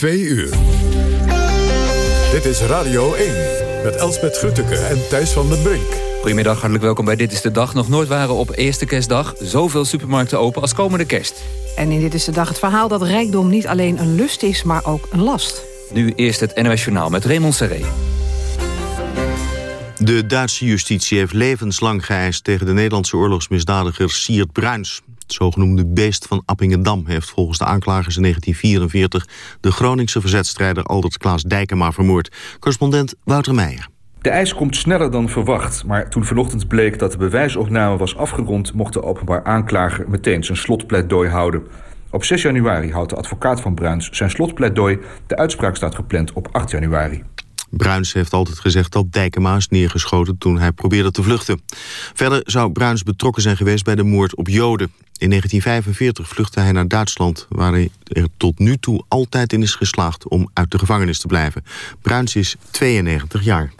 Twee uur. Dit is Radio 1 met Elsbeth Grutteke en Thijs van den Brink. Goedemiddag, hartelijk welkom bij Dit is de Dag. Nog nooit waren op eerste kerstdag zoveel supermarkten open als komende kerst. En in Dit is de Dag het verhaal dat rijkdom niet alleen een lust is, maar ook een last. Nu eerst het NOS Journaal met Raymond Serré. De Duitse justitie heeft levenslang geëist tegen de Nederlandse oorlogsmisdadiger Siert Bruins. Het zogenoemde beest van Appingedam heeft volgens de aanklagers in 1944... de Groningse verzetstrijder Aldert Klaas Dijkema vermoord. Correspondent Wouter Meijer. De eis komt sneller dan verwacht, maar toen vanochtend bleek dat de bewijsopname was afgerond... mocht de openbaar aanklager meteen zijn slotpleidooi houden. Op 6 januari houdt de advocaat van Bruins zijn slotpleidooi. De uitspraak staat gepland op 8 januari. Bruins heeft altijd gezegd dat Dijkema is neergeschoten toen hij probeerde te vluchten. Verder zou Bruins betrokken zijn geweest bij de moord op Joden. In 1945 vluchtte hij naar Duitsland, waar hij er tot nu toe altijd in is geslaagd om uit de gevangenis te blijven. Bruins is 92 jaar.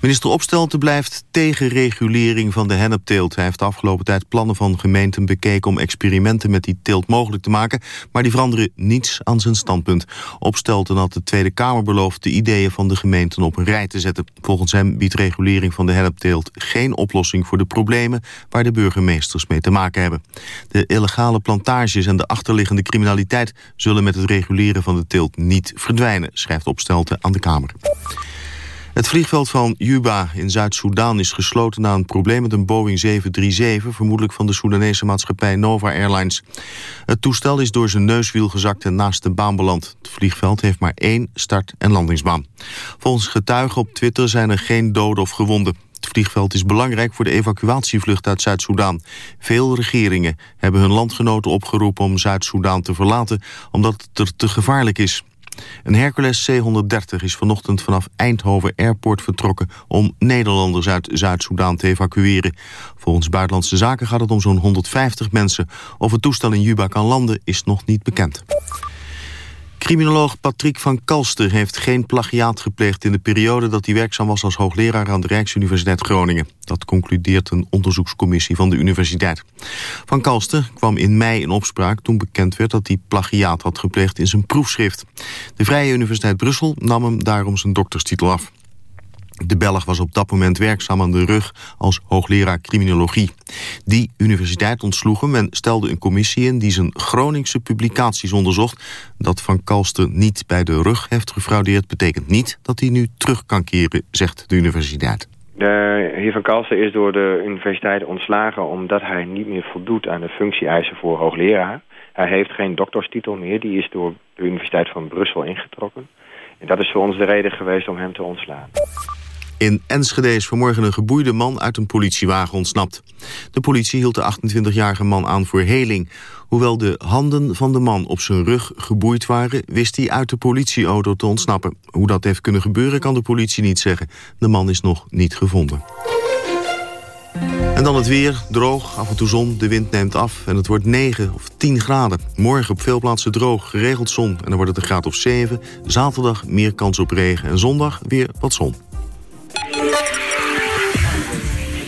Minister Opstelten blijft tegen regulering van de hennepteelt. Hij heeft de afgelopen tijd plannen van gemeenten bekeken... om experimenten met die teelt mogelijk te maken... maar die veranderen niets aan zijn standpunt. Opstelten had de Tweede Kamer beloofd... de ideeën van de gemeenten op een rij te zetten. Volgens hem biedt regulering van de hennepteelt geen oplossing voor de problemen... waar de burgemeesters mee te maken hebben. De illegale plantages en de achterliggende criminaliteit... zullen met het reguleren van de teelt niet verdwijnen... schrijft Opstelten aan de Kamer. Het vliegveld van Juba in Zuid-Soedan is gesloten na een probleem met een Boeing 737, vermoedelijk van de Soedanese maatschappij Nova Airlines. Het toestel is door zijn neuswiel gezakt en naast de baan beland. Het vliegveld heeft maar één start- en landingsbaan. Volgens getuigen op Twitter zijn er geen doden of gewonden. Het vliegveld is belangrijk voor de evacuatievlucht uit Zuid-Soedan. Veel regeringen hebben hun landgenoten opgeroepen om Zuid-Soedan te verlaten... omdat het er te gevaarlijk is. Een Hercules C-130 is vanochtend vanaf Eindhoven Airport vertrokken... om Nederlanders uit Zuid-Soedan te evacueren. Volgens Buitenlandse Zaken gaat het om zo'n 150 mensen. Of het toestel in Juba kan landen is nog niet bekend. Criminoloog Patrick van Kalster heeft geen plagiaat gepleegd... in de periode dat hij werkzaam was als hoogleraar aan de Rijksuniversiteit Groningen. Dat concludeert een onderzoekscommissie van de universiteit. Van Kalster kwam in mei in opspraak toen bekend werd... dat hij plagiaat had gepleegd in zijn proefschrift. De Vrije Universiteit Brussel nam hem daarom zijn dokterstitel af. De Belg was op dat moment werkzaam aan de rug als hoogleraar criminologie. Die universiteit ontsloeg hem en stelde een commissie in... die zijn Groningse publicaties onderzocht. Dat Van Kalster niet bij de rug heeft gefraudeerd... betekent niet dat hij nu terug kan keren, zegt de universiteit. De heer Van Kalster is door de universiteit ontslagen... omdat hij niet meer voldoet aan de functie-eisen voor hoogleraar. Hij heeft geen dokterstitel meer. Die is door de Universiteit van Brussel ingetrokken. En dat is voor ons de reden geweest om hem te ontslaan. In Enschede is vanmorgen een geboeide man uit een politiewagen ontsnapt. De politie hield de 28-jarige man aan voor heling. Hoewel de handen van de man op zijn rug geboeid waren... wist hij uit de politieauto te ontsnappen. Hoe dat heeft kunnen gebeuren kan de politie niet zeggen. De man is nog niet gevonden. En dan het weer, droog, af en toe zon, de wind neemt af... en het wordt 9 of 10 graden. Morgen op veel plaatsen droog, geregeld zon en dan wordt het een graad of 7. Zaterdag meer kans op regen en zondag weer wat zon.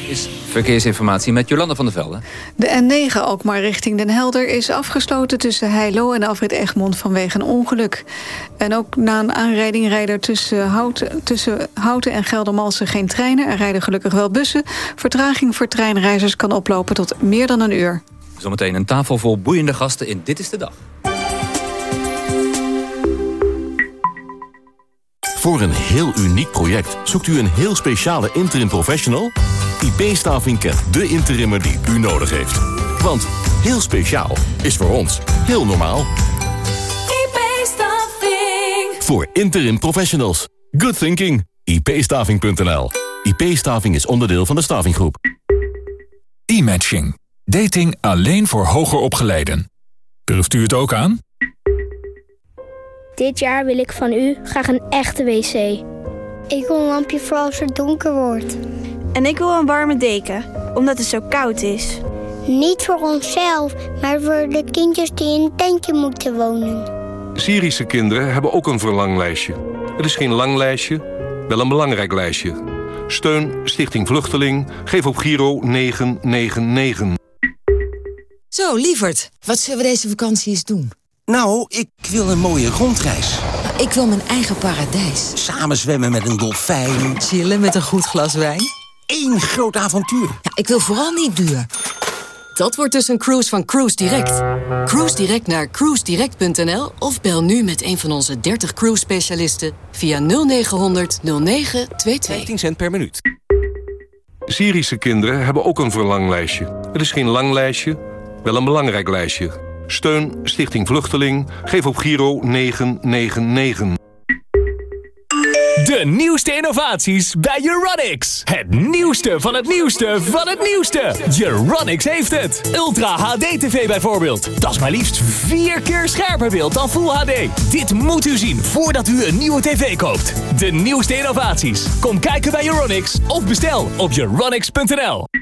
Is verkeersinformatie met Jolanda van der Velde. De N9 ook maar richting Den Helder is afgesloten tussen Heilo en Alfred Egmond vanwege een ongeluk. En ook na een aanrijding rijden er tussen Houten, tussen Houten en Geldermalsen geen treinen. Er rijden gelukkig wel bussen. Vertraging voor treinreizigers kan oplopen tot meer dan een uur. Zometeen een tafel vol boeiende gasten in Dit is de Dag. Voor een heel uniek project zoekt u een heel speciale interim professional? IP-staving kent de interimmer die u nodig heeft. Want heel speciaal is voor ons heel normaal. IP-staving. Voor interim professionals. Good thinking. ipstaving.nl IP-staving is onderdeel van de stavinggroep. E-matching. Dating alleen voor hoger opgeleiden. Durft u het ook aan? Dit jaar wil ik van u graag een echte wc. Ik wil een lampje voor als het donker wordt. En ik wil een warme deken, omdat het zo koud is. Niet voor onszelf, maar voor de kindjes die in een tentje moeten wonen. Syrische kinderen hebben ook een verlanglijstje. Het is geen lang lijstje, wel een belangrijk lijstje. Steun Stichting Vluchteling. Geef op Giro 999. Zo, lieverd, wat zullen we deze vakantie eens doen? Nou, ik wil een mooie rondreis. Ik wil mijn eigen paradijs. Samen zwemmen met een dolfijn. Chillen met een goed glas wijn. Eén groot avontuur. Ja, ik wil vooral niet duur. Dat wordt dus een cruise van Cruise Direct. Cruise Direct naar cruisedirect.nl of bel nu met een van onze 30 cruise specialisten via 0900 0922. 15 cent per minuut. Syrische kinderen hebben ook een verlanglijstje. Het is geen lang lijstje, wel een belangrijk lijstje. Steun Stichting Vluchteling. Geef op Giro 999. De nieuwste innovaties bij Euronics. Het nieuwste van het nieuwste van het nieuwste. Euronics heeft het. Ultra HD TV bijvoorbeeld. Dat is maar liefst vier keer scherper beeld dan Full HD. Dit moet u zien voordat u een nieuwe tv koopt. De nieuwste innovaties. Kom kijken bij Euronics of bestel op euronics.nl.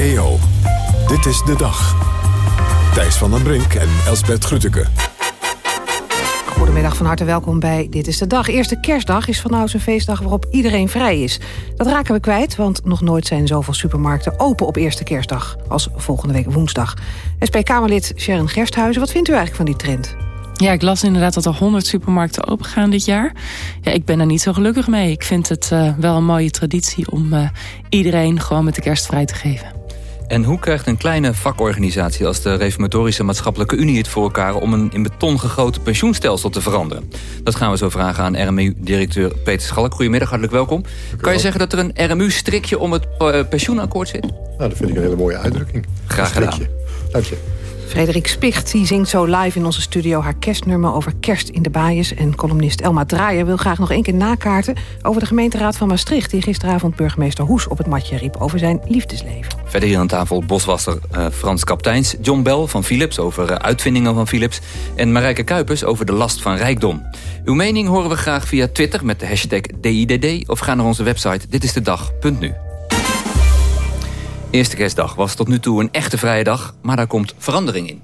EO, dit is de dag. Thijs van den Brink en Elsbert Grütke. Goedemiddag, van harte welkom bij Dit is de Dag. Eerste kerstdag is van ouds een feestdag waarop iedereen vrij is. Dat raken we kwijt, want nog nooit zijn zoveel supermarkten open op eerste kerstdag... als volgende week woensdag. SP-Kamerlid Sharon Gersthuizen, wat vindt u eigenlijk van die trend? Ja, ik las inderdaad dat er 100 supermarkten open gaan dit jaar. Ja, ik ben er niet zo gelukkig mee. Ik vind het uh, wel een mooie traditie om uh, iedereen gewoon met de kerst vrij te geven. En hoe krijgt een kleine vakorganisatie als de Reformatorische Maatschappelijke Unie het voor elkaar om een in beton gegoten pensioenstelsel te veranderen? Dat gaan we zo vragen aan RMU-directeur Peter Schalk. Goedemiddag, hartelijk welkom. Kan je zeggen dat er een RMU-strikje om het uh, pensioenakkoord zit? Nou, dat vind ik een hele mooie uitdrukking. Graag gedaan. Dank je. Frederik Spicht die zingt zo live in onze studio haar kerstnummer over kerst in de baaiers. En columnist Elma Draaier wil graag nog één keer nakaarten over de gemeenteraad van Maastricht... die gisteravond burgemeester Hoes op het matje riep over zijn liefdesleven. Verder hier aan tafel boswasser uh, Frans Kapteins, John Bell van Philips over uh, uitvindingen van Philips... en Marijke Kuipers over de last van rijkdom. Uw mening horen we graag via Twitter met de hashtag DIDD... of ga naar onze website ditistedag.nu. Eerste kerstdag was tot nu toe een echte vrije dag, maar daar komt verandering in.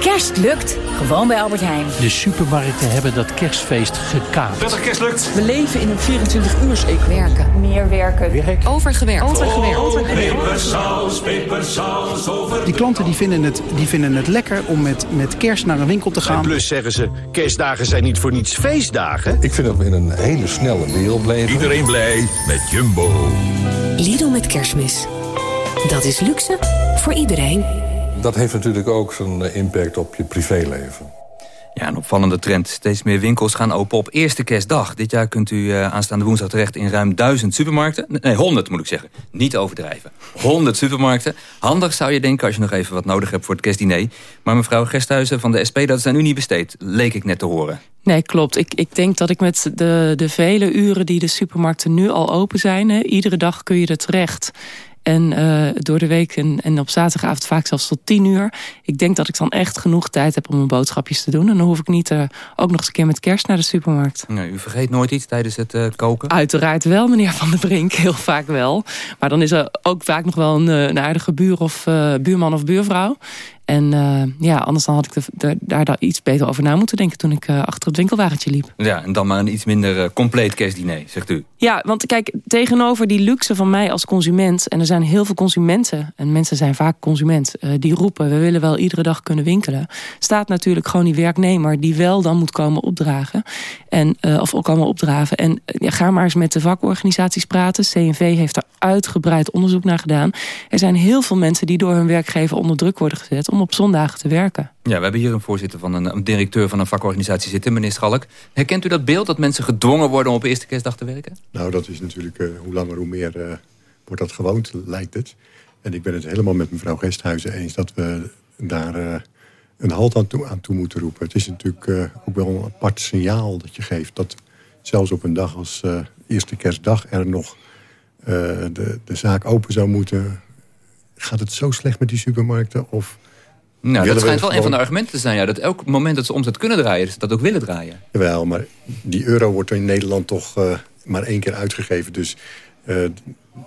Kerst lukt, gewoon bij Albert Heijn. De supermarkten hebben dat kerstfeest gekaapt. Dat kerst lukt. We leven in een 24-uurs-economie. Werken. Meer werken. Werk. Overgewerkt. Overgewerkt. Overgewerkt. Pepersaus, pepersaus, over... Die klanten die vinden, het, die vinden het lekker om met, met kerst naar een winkel te gaan. En plus zeggen ze, kerstdagen zijn niet voor niets feestdagen. Ik vind dat we in een hele snelle wereld leven. Iedereen blij met Jumbo. Lidl met kerstmis. Dat is luxe voor iedereen. Dat heeft natuurlijk ook zijn impact op je privéleven. Ja, een opvallende trend. Steeds meer winkels gaan open op eerste kerstdag. Dit jaar kunt u uh, aanstaande woensdag terecht in ruim duizend supermarkten. Nee, 100 moet ik zeggen. Niet overdrijven. 100 supermarkten. Handig zou je denken als je nog even wat nodig hebt voor het kerstdiner. Maar mevrouw Gesthuizen van de SP, dat is aan u niet besteed. Leek ik net te horen. Nee, klopt. Ik, ik denk dat ik met de, de vele uren die de supermarkten nu al open zijn... Hè, iedere dag kun je er terecht... En uh, door de week en, en op zaterdagavond vaak zelfs tot tien uur. Ik denk dat ik dan echt genoeg tijd heb om mijn boodschapjes te doen. En dan hoef ik niet uh, ook nog eens een keer met kerst naar de supermarkt. Nee, u vergeet nooit iets tijdens het uh, koken? Uiteraard wel, meneer Van der Brink. Heel vaak wel. Maar dan is er ook vaak nog wel een, een aardige buur of, buurman of buurvrouw. En uh, ja, anders dan had ik de, de, daar, daar iets beter over na moeten denken... toen ik uh, achter het winkelwagentje liep. Ja, en dan maar een iets minder uh, compleet kerstdiner, zegt u. Ja, want kijk, tegenover die luxe van mij als consument... en er zijn heel veel consumenten, en mensen zijn vaak consument... die roepen, we willen wel iedere dag kunnen winkelen... staat natuurlijk gewoon die werknemer die wel dan moet komen opdragen. En, of komen opdraven. En ja, ga maar eens met de vakorganisaties praten. CNV heeft er uitgebreid onderzoek naar gedaan. Er zijn heel veel mensen die door hun werkgever onder druk worden gezet om op zondagen te werken. Ja, we hebben hier een voorzitter van een, een directeur van een vakorganisatie zitten, meneer Schalk. Herkent u dat beeld dat mensen gedwongen worden om op eerste kerstdag te werken? Nou, dat is natuurlijk uh, hoe langer hoe meer uh, wordt dat gewoond, lijkt het. En ik ben het helemaal met mevrouw Gesthuizen eens dat we daar uh, een halt aan toe, aan toe moeten roepen. Het is natuurlijk ook wel een apart signaal dat je geeft dat zelfs op een dag als eerste kerstdag er nog de, de zaak open zou moeten gaat het zo slecht met die supermarkten? Of Nou, dat schijnt wel een van de argumenten te zijn. Ja, dat elk moment dat ze omzet kunnen draaien, ze dat ook willen draaien. Jawel, maar die euro wordt in Nederland toch eh, maar één keer uitgegeven. Dus eh,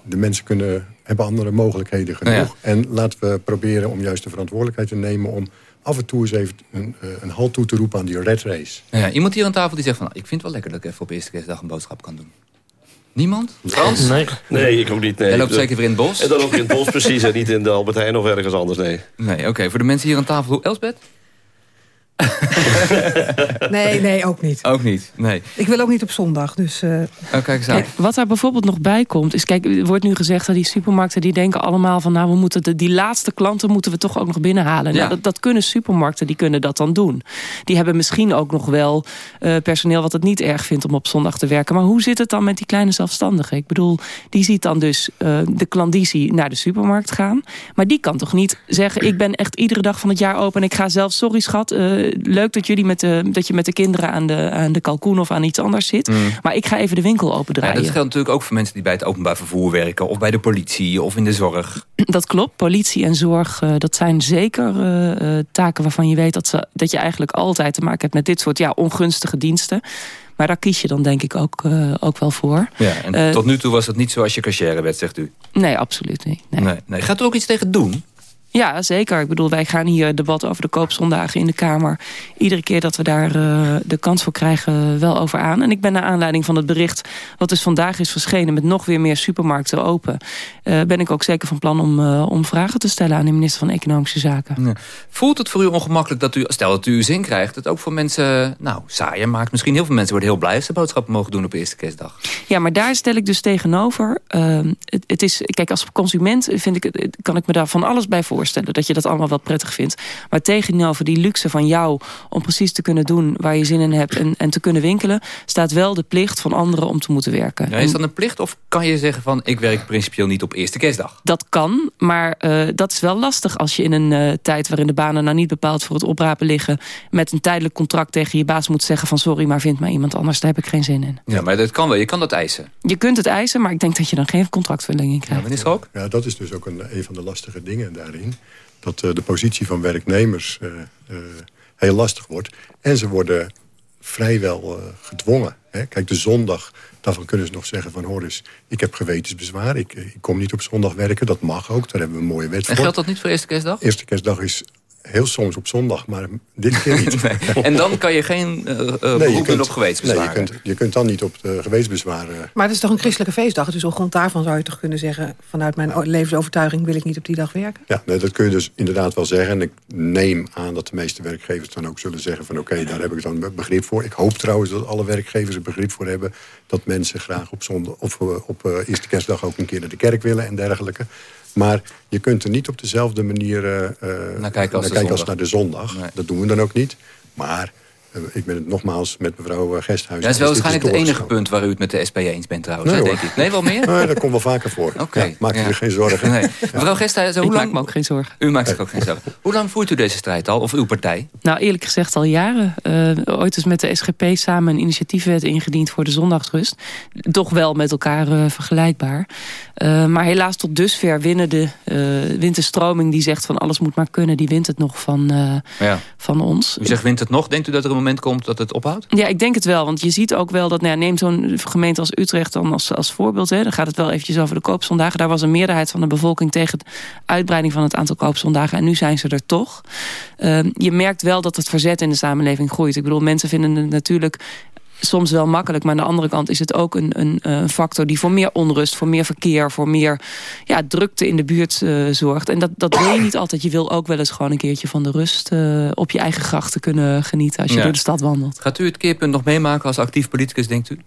de mensen kunnen, hebben andere mogelijkheden genoeg. Nou ja. En laten we proberen om juist de verantwoordelijkheid te nemen... om af en toe eens even een, eh, een halt toe te roepen aan die red race. Ja, iemand hier aan tafel die zegt van... nou, ik vind het wel lekker dat ik even op eerste kerstdag een boodschap kan doen. Niemand? Frans? Nee. Nee, ik ook niet. Nee. Jij loopt zeker weer in het bos? En dan ook in het bos, precies. En niet in de Albert Heijn of ergens anders, nee. Nee, oké. Voor de mensen hier aan tafel... Hoe, Elsbeth? Nee, nee, ook niet. Ook niet, nee. Ik wil ook niet op zondag, dus... eh, Oh, kijk eens aan. Kijk, wat daar bijvoorbeeld nog bij komt, is kijk, er wordt nu gezegd dat die supermarkten die denken allemaal van, nou, we moeten de, die laatste klanten moeten we toch ook nog binnenhalen. Ja. Nou, dat, dat kunnen supermarkten, die kunnen dat dan doen. Die hebben misschien ook nog wel eh, personeel wat het niet erg vindt om op zondag te werken. Maar hoe zit het dan met die kleine zelfstandigen? Ik bedoel, die ziet dan dus eh, de klandizie naar de supermarkt gaan. Maar die kan toch niet zeggen, ik ben echt iedere dag van het jaar open en ik ga zelf, sorry schat, eh, leuk dat, jullie met de, dat je met de kinderen aan de, aan de kalkoen of aan iets anders zit. Mm. Maar ik ga even de winkel Ja, opendraaien. dat geldt natuurlijk ook voor mensen die bij het openbaar vervoer werken... of bij de politie of in de zorg. Dat klopt. Politie en zorg, eh, dat zijn zeker eh, eh, taken waarvan je weet dat, ze, dat je eigenlijk altijd te maken hebt met dit soort ja, ongunstige diensten. Maar daar kies je dan denk ik ook, ook wel voor. Ja, en tot nu toe was het niet zo als je cashier werd, zegt u. Nee, absoluut niet. Nee. Nee. nee. Gaat er ook iets tegen doen? Ja, zeker. Ik bedoel, wij gaan hier debat over de koopzondagen in de Kamer. Iedere keer dat we daar eh, de kans voor krijgen, wel over aan. En ik ben naar aanleiding van het bericht... wat dus vandaag is verschenen met nog weer meer supermarkten open... eh, ben ik ook zeker van plan om, eh, om vragen te stellen... aan de minister van Economische Zaken. Ja. Voelt het voor u ongemakkelijk dat u, stel dat u uw zin krijgt... het ook voor mensen, nou, saaier maakt? Misschien heel veel mensen worden heel blij... als ze boodschappen mogen doen op eerste kerstdag. Ja, maar daar stel ik dus tegenover. ehm, het, het is, kijk, als consument vind ik, het- kan ik me daar van alles bij voorstellen. Dat je dat allemaal wel prettig vindt. Maar tegenover die luxe van jou om precies te kunnen doen waar je zin in hebt en, en te kunnen winkelen, staat wel de plicht van anderen om te moeten werken. Ja, is dat een plicht of kan je zeggen van... ik werk principieel niet op eerste kerstdag? Dat kan, maar eh, dat is wel lastig als je in een eh, tijd waarin de banen nou niet bepaald voor het oprapen liggen, met een tijdelijk contract tegen je baas moet zeggen van sorry, maar vind maar iemand anders, daar heb ik geen zin in. Ja, maar dat kan wel. Je kan dat eisen. Je kunt het eisen, maar ik denk dat je dan geen contractverlenging krijgt. Ja, minister ook? Ja, dat is dus ook een, een van de lastige dingen daarin. Dat eh, de positie van werknemers eh, eh, heel lastig wordt. En ze worden vrijwel gedwongen. Hè? Kijk, de zondag, daarvan kunnen ze nog zeggen van... hoor eens, ik heb gewetensbezwaar, ik, ik kom niet op zondag werken. Dat mag ook, daar hebben we een mooie wet voor. En geldt dat niet voor eerste kerstdag? Eerste kerstdag is heel soms op zondag, maar dit keer niet. Nee. En dan kan je geen uh, beroep doen op gewetensbezwaren? Nee, je kunt, je kunt dan niet op de gewetensbezwaren... Maar het is toch een christelijke feestdag? Dus op grond daarvan zou je toch kunnen zeggen... vanuit mijn levensovertuiging wil ik niet op die dag werken? Ja, nee, dat kun je dus inderdaad wel zeggen. En ik neem aan dat de meeste werkgevers dan ook zullen zeggen van... oké, daar heb ik dan begrip voor. Ik hoop trouwens dat alle werkgevers er begrip voor hebben... dat mensen graag op, zondag, of, eh, op eh, eerste kerstdag ook een keer naar de kerk willen en dergelijke. Maar je kunt er niet op dezelfde manier eh, Naar kijken als kijken naar de zondag. Dat doen we dan ook niet. Maar ik ben het nogmaals met mevrouw eh, Gesthuis. Dat is wel waarschijnlijk het enige punt waar u het met de SP eens bent trouwens, Nee, hè, denk ik. Nee, wel meer? Nee, dat komt wel vaker voor. Oké. Ja, maak je ja. er geen zorgen. Nee. Mevrouw Gesthuis, hoe Ik lang... maak me ook geen zorgen. U maakt zich ook geen zorgen. Hoe lang voert u deze strijd al? Of uw partij? Nou, eerlijk gezegd al jaren. Eh, ooit is met de SGP samen een initiatiefwet ingediend voor de zondagsrust. Toch wel met elkaar eh, vergelijkbaar. Eh, maar helaas tot dusver winnen de, eh, wint de stroming die zegt van alles moet maar kunnen. Die wint het nog van, eh, Ja. van ons. U zegt wint het nog. Denkt u dat er een moment komt dat het ophoudt? Ja, ik denk het wel. Want je ziet ook wel dat, nou neem zo'n gemeente als Utrecht dan als, als voorbeeld. Hè. Dan gaat het wel eventjes over de koopzondagen. Daar was een meerderheid van de bevolking tegen de uitbreiding van het aantal koopzondagen. En nu zijn ze er toch. Uh, je merkt wel dat het verzet in de samenleving groeit. Ik bedoel, mensen vinden het natuurlijk soms wel makkelijk. Maar aan de andere kant is het ook een, een, een factor die voor meer onrust, voor meer verkeer, voor meer ja, drukte in de buurt uh, zorgt. En dat, dat wil je niet altijd. Je wil ook wel eens gewoon een keertje van de rust uh, op je eigen grachten kunnen genieten als je Ja. door de stad wandelt. Gaat u het keerpunt nog meemaken als actief politicus, denkt u?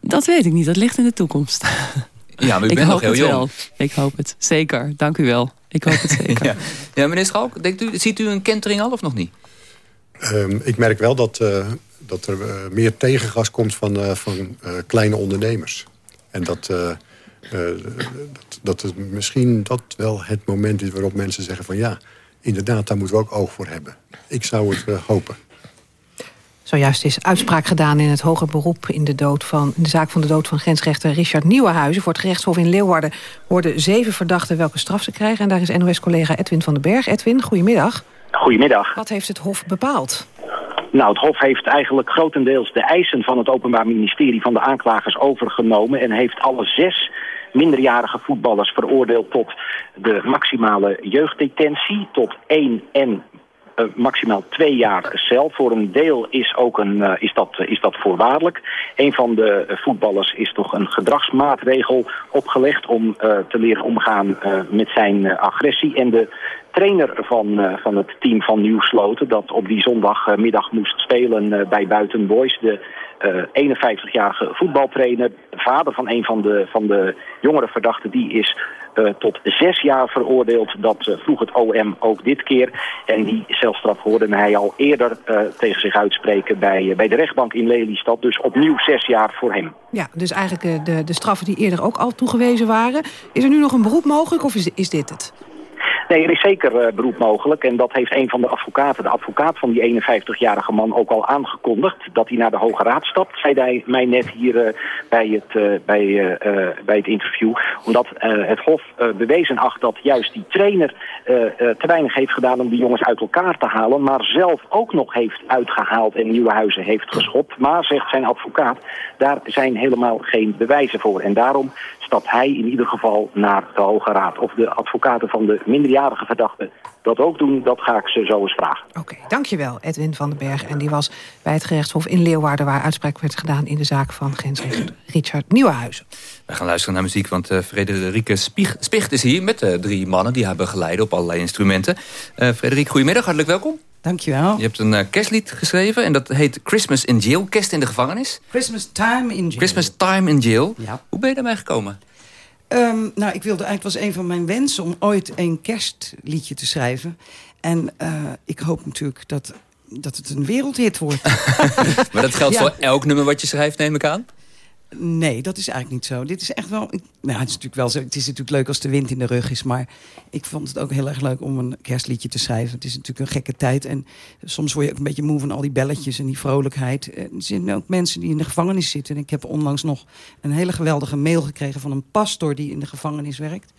Dat weet ik niet. Dat ligt in de toekomst. Ja, maar u ik bent nog heel jong. wel. Ik hoop het. Zeker. Dank u wel. Ik hoop het zeker. Ja, ja meneer Schalk, denkt u, ziet u een kentering al of nog niet? Ehm, ik merk wel dat, eh, dat er eh, meer tegengas komt van, eh, van eh, kleine ondernemers. En dat, eh, eh, dat, dat het misschien dat wel het moment is waarop mensen zeggen van... ja, inderdaad, daar moeten we ook oog voor hebben. Ik zou het eh, hopen. Zojuist is uitspraak gedaan in het hoger beroep in de, dood van, in de zaak van de dood van grensrechter Richard Nieuwenhuizen. Voor het gerechtshof in Leeuwarden worden zeven verdachten welke straf ze krijgen. En daar is NOS-collega Edwin van den Berg. Edwin, goedemiddag. Goedemiddag. Wat heeft het hof bepaald? Nou, het Hof heeft eigenlijk grotendeels de eisen van het Openbaar Ministerie van de aanklagers overgenomen en heeft alle zes minderjarige voetballers veroordeeld tot de maximale jeugddetentie, tot één en maximaal twee jaar cel. Voor een deel is, ook een, uh, is, dat, uh, is dat voorwaardelijk. Een van de voetballers is toch een gedragsmaatregel opgelegd om te leren omgaan met zijn agressie. En de trainer van, van het team van Nieuw Sloten, dat op die zondagmiddag moest spelen bij Buiten Boys, de uh, 51-jarige voetbaltrainer, vader van een van de, van de jongere verdachten, die is uh, tot zes jaar veroordeeld. Dat uh, vroeg het OM ook dit keer. En die celstraf hoorde hij al eerder tegen zich uitspreken bij, bij de rechtbank in Lelystad. Dus opnieuw zes jaar voor hem. Ja, dus eigenlijk de, de straffen die eerder ook al toegewezen waren. Is er nu nog een beroep mogelijk of is, is dit het? Nee, er is zeker uh, beroep mogelijk. En dat heeft een van de advocaten, de advocaat van die 51-jarige man, ook al aangekondigd. Dat hij naar de Hoge Raad stapt, zei hij mij net hier uh, bij, het, uh, bij, bij het interview. Omdat het Hof bewezen acht dat juist die trainer te weinig heeft gedaan om die jongens uit elkaar te halen. Maar zelf ook nog heeft uitgehaald en nieuwe huizen heeft geschopt. Maar, zegt zijn advocaat, daar zijn helemaal geen bewijzen voor. En daarom stapt hij in ieder geval naar de Hoge Raad. Of de advocaten van de minderjarige verdachten dat ook doen, dat ga ik ze zo eens vragen. Oké, okay, dankjewel Edwin van den Berg. En die was bij het gerechtshof in Leeuwarden... waar uitspraak werd gedaan in de zaak van grensrechter Richard Nieuwenhuizen. We gaan luisteren naar muziek, want uh, Frederike Spieg, Spicht is hier... met uh, drie mannen die hebben geleid op allerlei instrumenten. Uh, Frederik, goedemiddag, hartelijk welkom. Dankjewel. Je hebt een uh, kerstlied geschreven en dat heet Christmas in Jail. Kerst in de gevangenis. Christmas Time in Jail. Christmas Time in Jail. Ja. Hoe ben je daarbij gekomen? Um, nou, ik wilde eigenlijk was een van mijn wensen om ooit een kerstliedje te schrijven. En uh, ik hoop natuurlijk dat, dat het een wereldhit wordt. maar dat geldt ja. voor elk nummer wat je schrijft, neem ik aan? Nee, dat is eigenlijk niet zo. Dit is echt wel. Nou, het is natuurlijk wel zo. Het is natuurlijk leuk als de wind in de rug is. Maar ik vond het ook heel erg leuk om een kerstliedje te schrijven. Het is natuurlijk een gekke tijd. En soms word je ook een beetje moe van al die belletjes en die vrolijkheid. Er zijn ook mensen die in de gevangenis zitten. En ik heb onlangs nog een hele geweldige mail gekregen van een pastor die in de gevangenis werkt.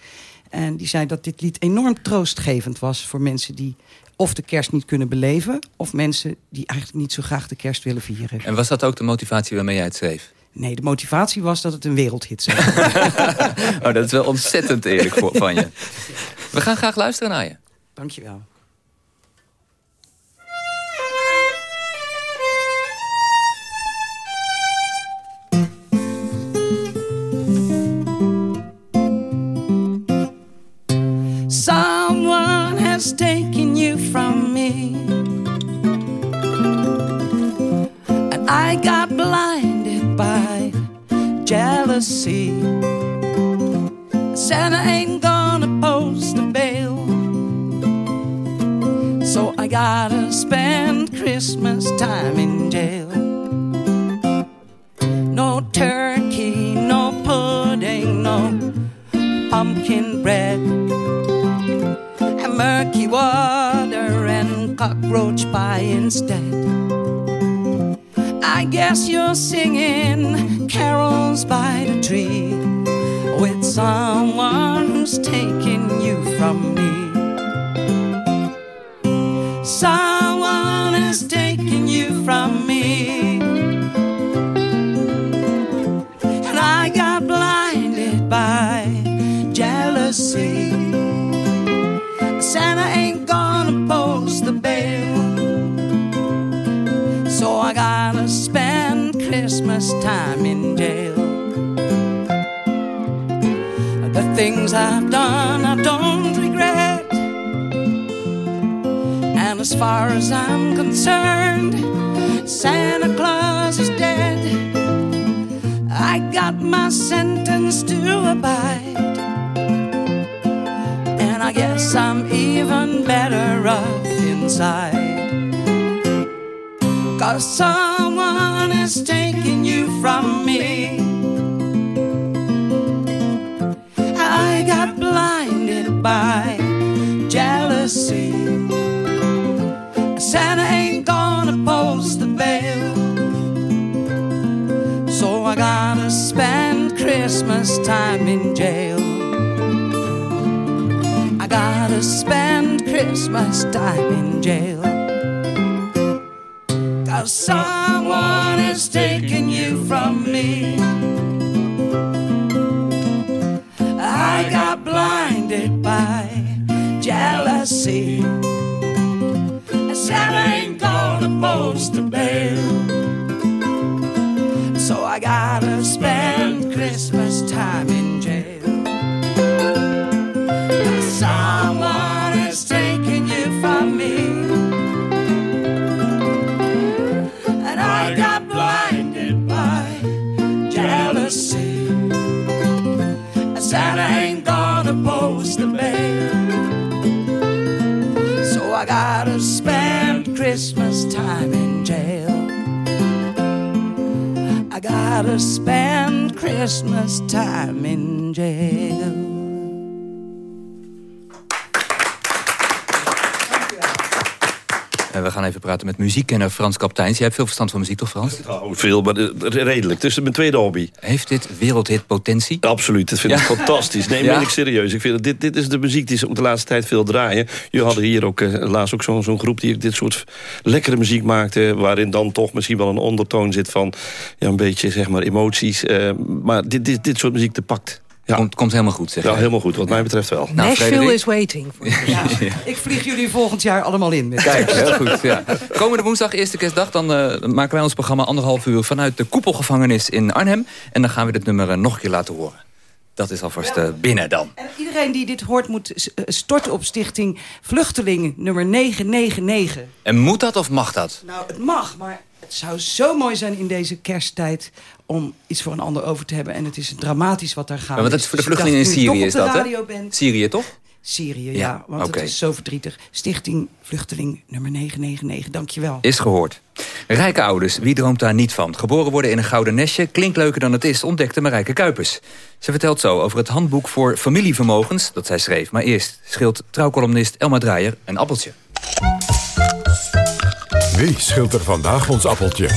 En die zei dat dit lied enorm troostgevend was voor mensen die of de kerst niet kunnen beleven... of mensen die eigenlijk niet zo graag de kerst willen vieren. En was dat ook de motivatie waarmee jij het schreef? Nee, de motivatie was dat het een wereldhit zou oh, dat is wel ontzettend eerlijk voor, van je. We gaan graag luisteren naar je. Dankjewel. Someone has taken you from me And I got blinded by jealousy. I ain't gonna post a bail So I gotta spend Christmas time in jail. No turkey, no pudding, no pumpkin bread. And murky water and cockroach pie instead I guess you're singing carols by the tree with someone who's taking you from me. Someone things I've done, I don't regret. And as far as I'm concerned, Santa Claus is dead. I got my sentence to abide. And I guess I'm even better off inside. Cause someone is taking you from gotta spend Christmas time in jail. Cause someone has taken you from me. Said I ain't gonna post a bail. So I gotta spend Christmas time in jail. I gotta spend Christmas time in jail. En we gaan even praten met muziekkenner Frans Kapteins. Jij hebt veel verstand van muziek, toch Frans? Nou, veel, maar de- redelijk. Is mijn tweede hobby. Heeft dit wereldhit potentie? Absoluut, dat vind ik Ja. fantastisch. Nee, Ja? meen ik serieus. Ik vind dat dit, dit is de muziek die ze op de laatste tijd veel draaien. Je hadden hier ook eh, laatst ook zo'n zo'n groep die dit soort lekkere muziek maakte... waarin dan toch misschien wel een ondertoon zit van ja, een beetje zeg maar, emoties. eh, maar dit, dit, dit soort muziek te pakt. Ja. Komt, komt helemaal goed, zeg Ja, helemaal goed, wat mij betreft wel. Nou, Nashville Frederik? is waiting. Ja, ik vlieg jullie volgend jaar allemaal in. Met Kijk, heel goed. Ja. Komende woensdag, eerste kerstdag, dan eh, maken wij ons programma anderhalf uur vanuit de koepelgevangenis in Arnhem. En dan gaan we dit nummer eh, nog een keer laten horen. Dat is alvast eh, binnen dan. En iedereen die dit hoort moet storten op stichting Vluchteling nummer 999. En moet dat of mag dat? Nou, het mag, maar het zou zo mooi zijn in deze kersttijd... om iets voor een ander over te hebben. En het is dramatisch wat daar gaat. Ja, want dat is voor de Dus vluchtelingen in Syrië, is toch dat, hè? ben, Syrië, toch? Syrië, ja. Ja, want oké. het is zo verdrietig. Stichting Vluchteling nummer 999, dankjewel. Is gehoord. Rijke ouders, wie droomt daar niet van? Geboren worden in een gouden nestje, klinkt leuker dan het is, ontdekte Marijke Kuipers. Ze vertelt zo over het handboek voor familievermogens dat zij schreef. Maar eerst scheelt trouwcolumnist Elma Draaier een appeltje. Wie schilt er vandaag ons appeltje?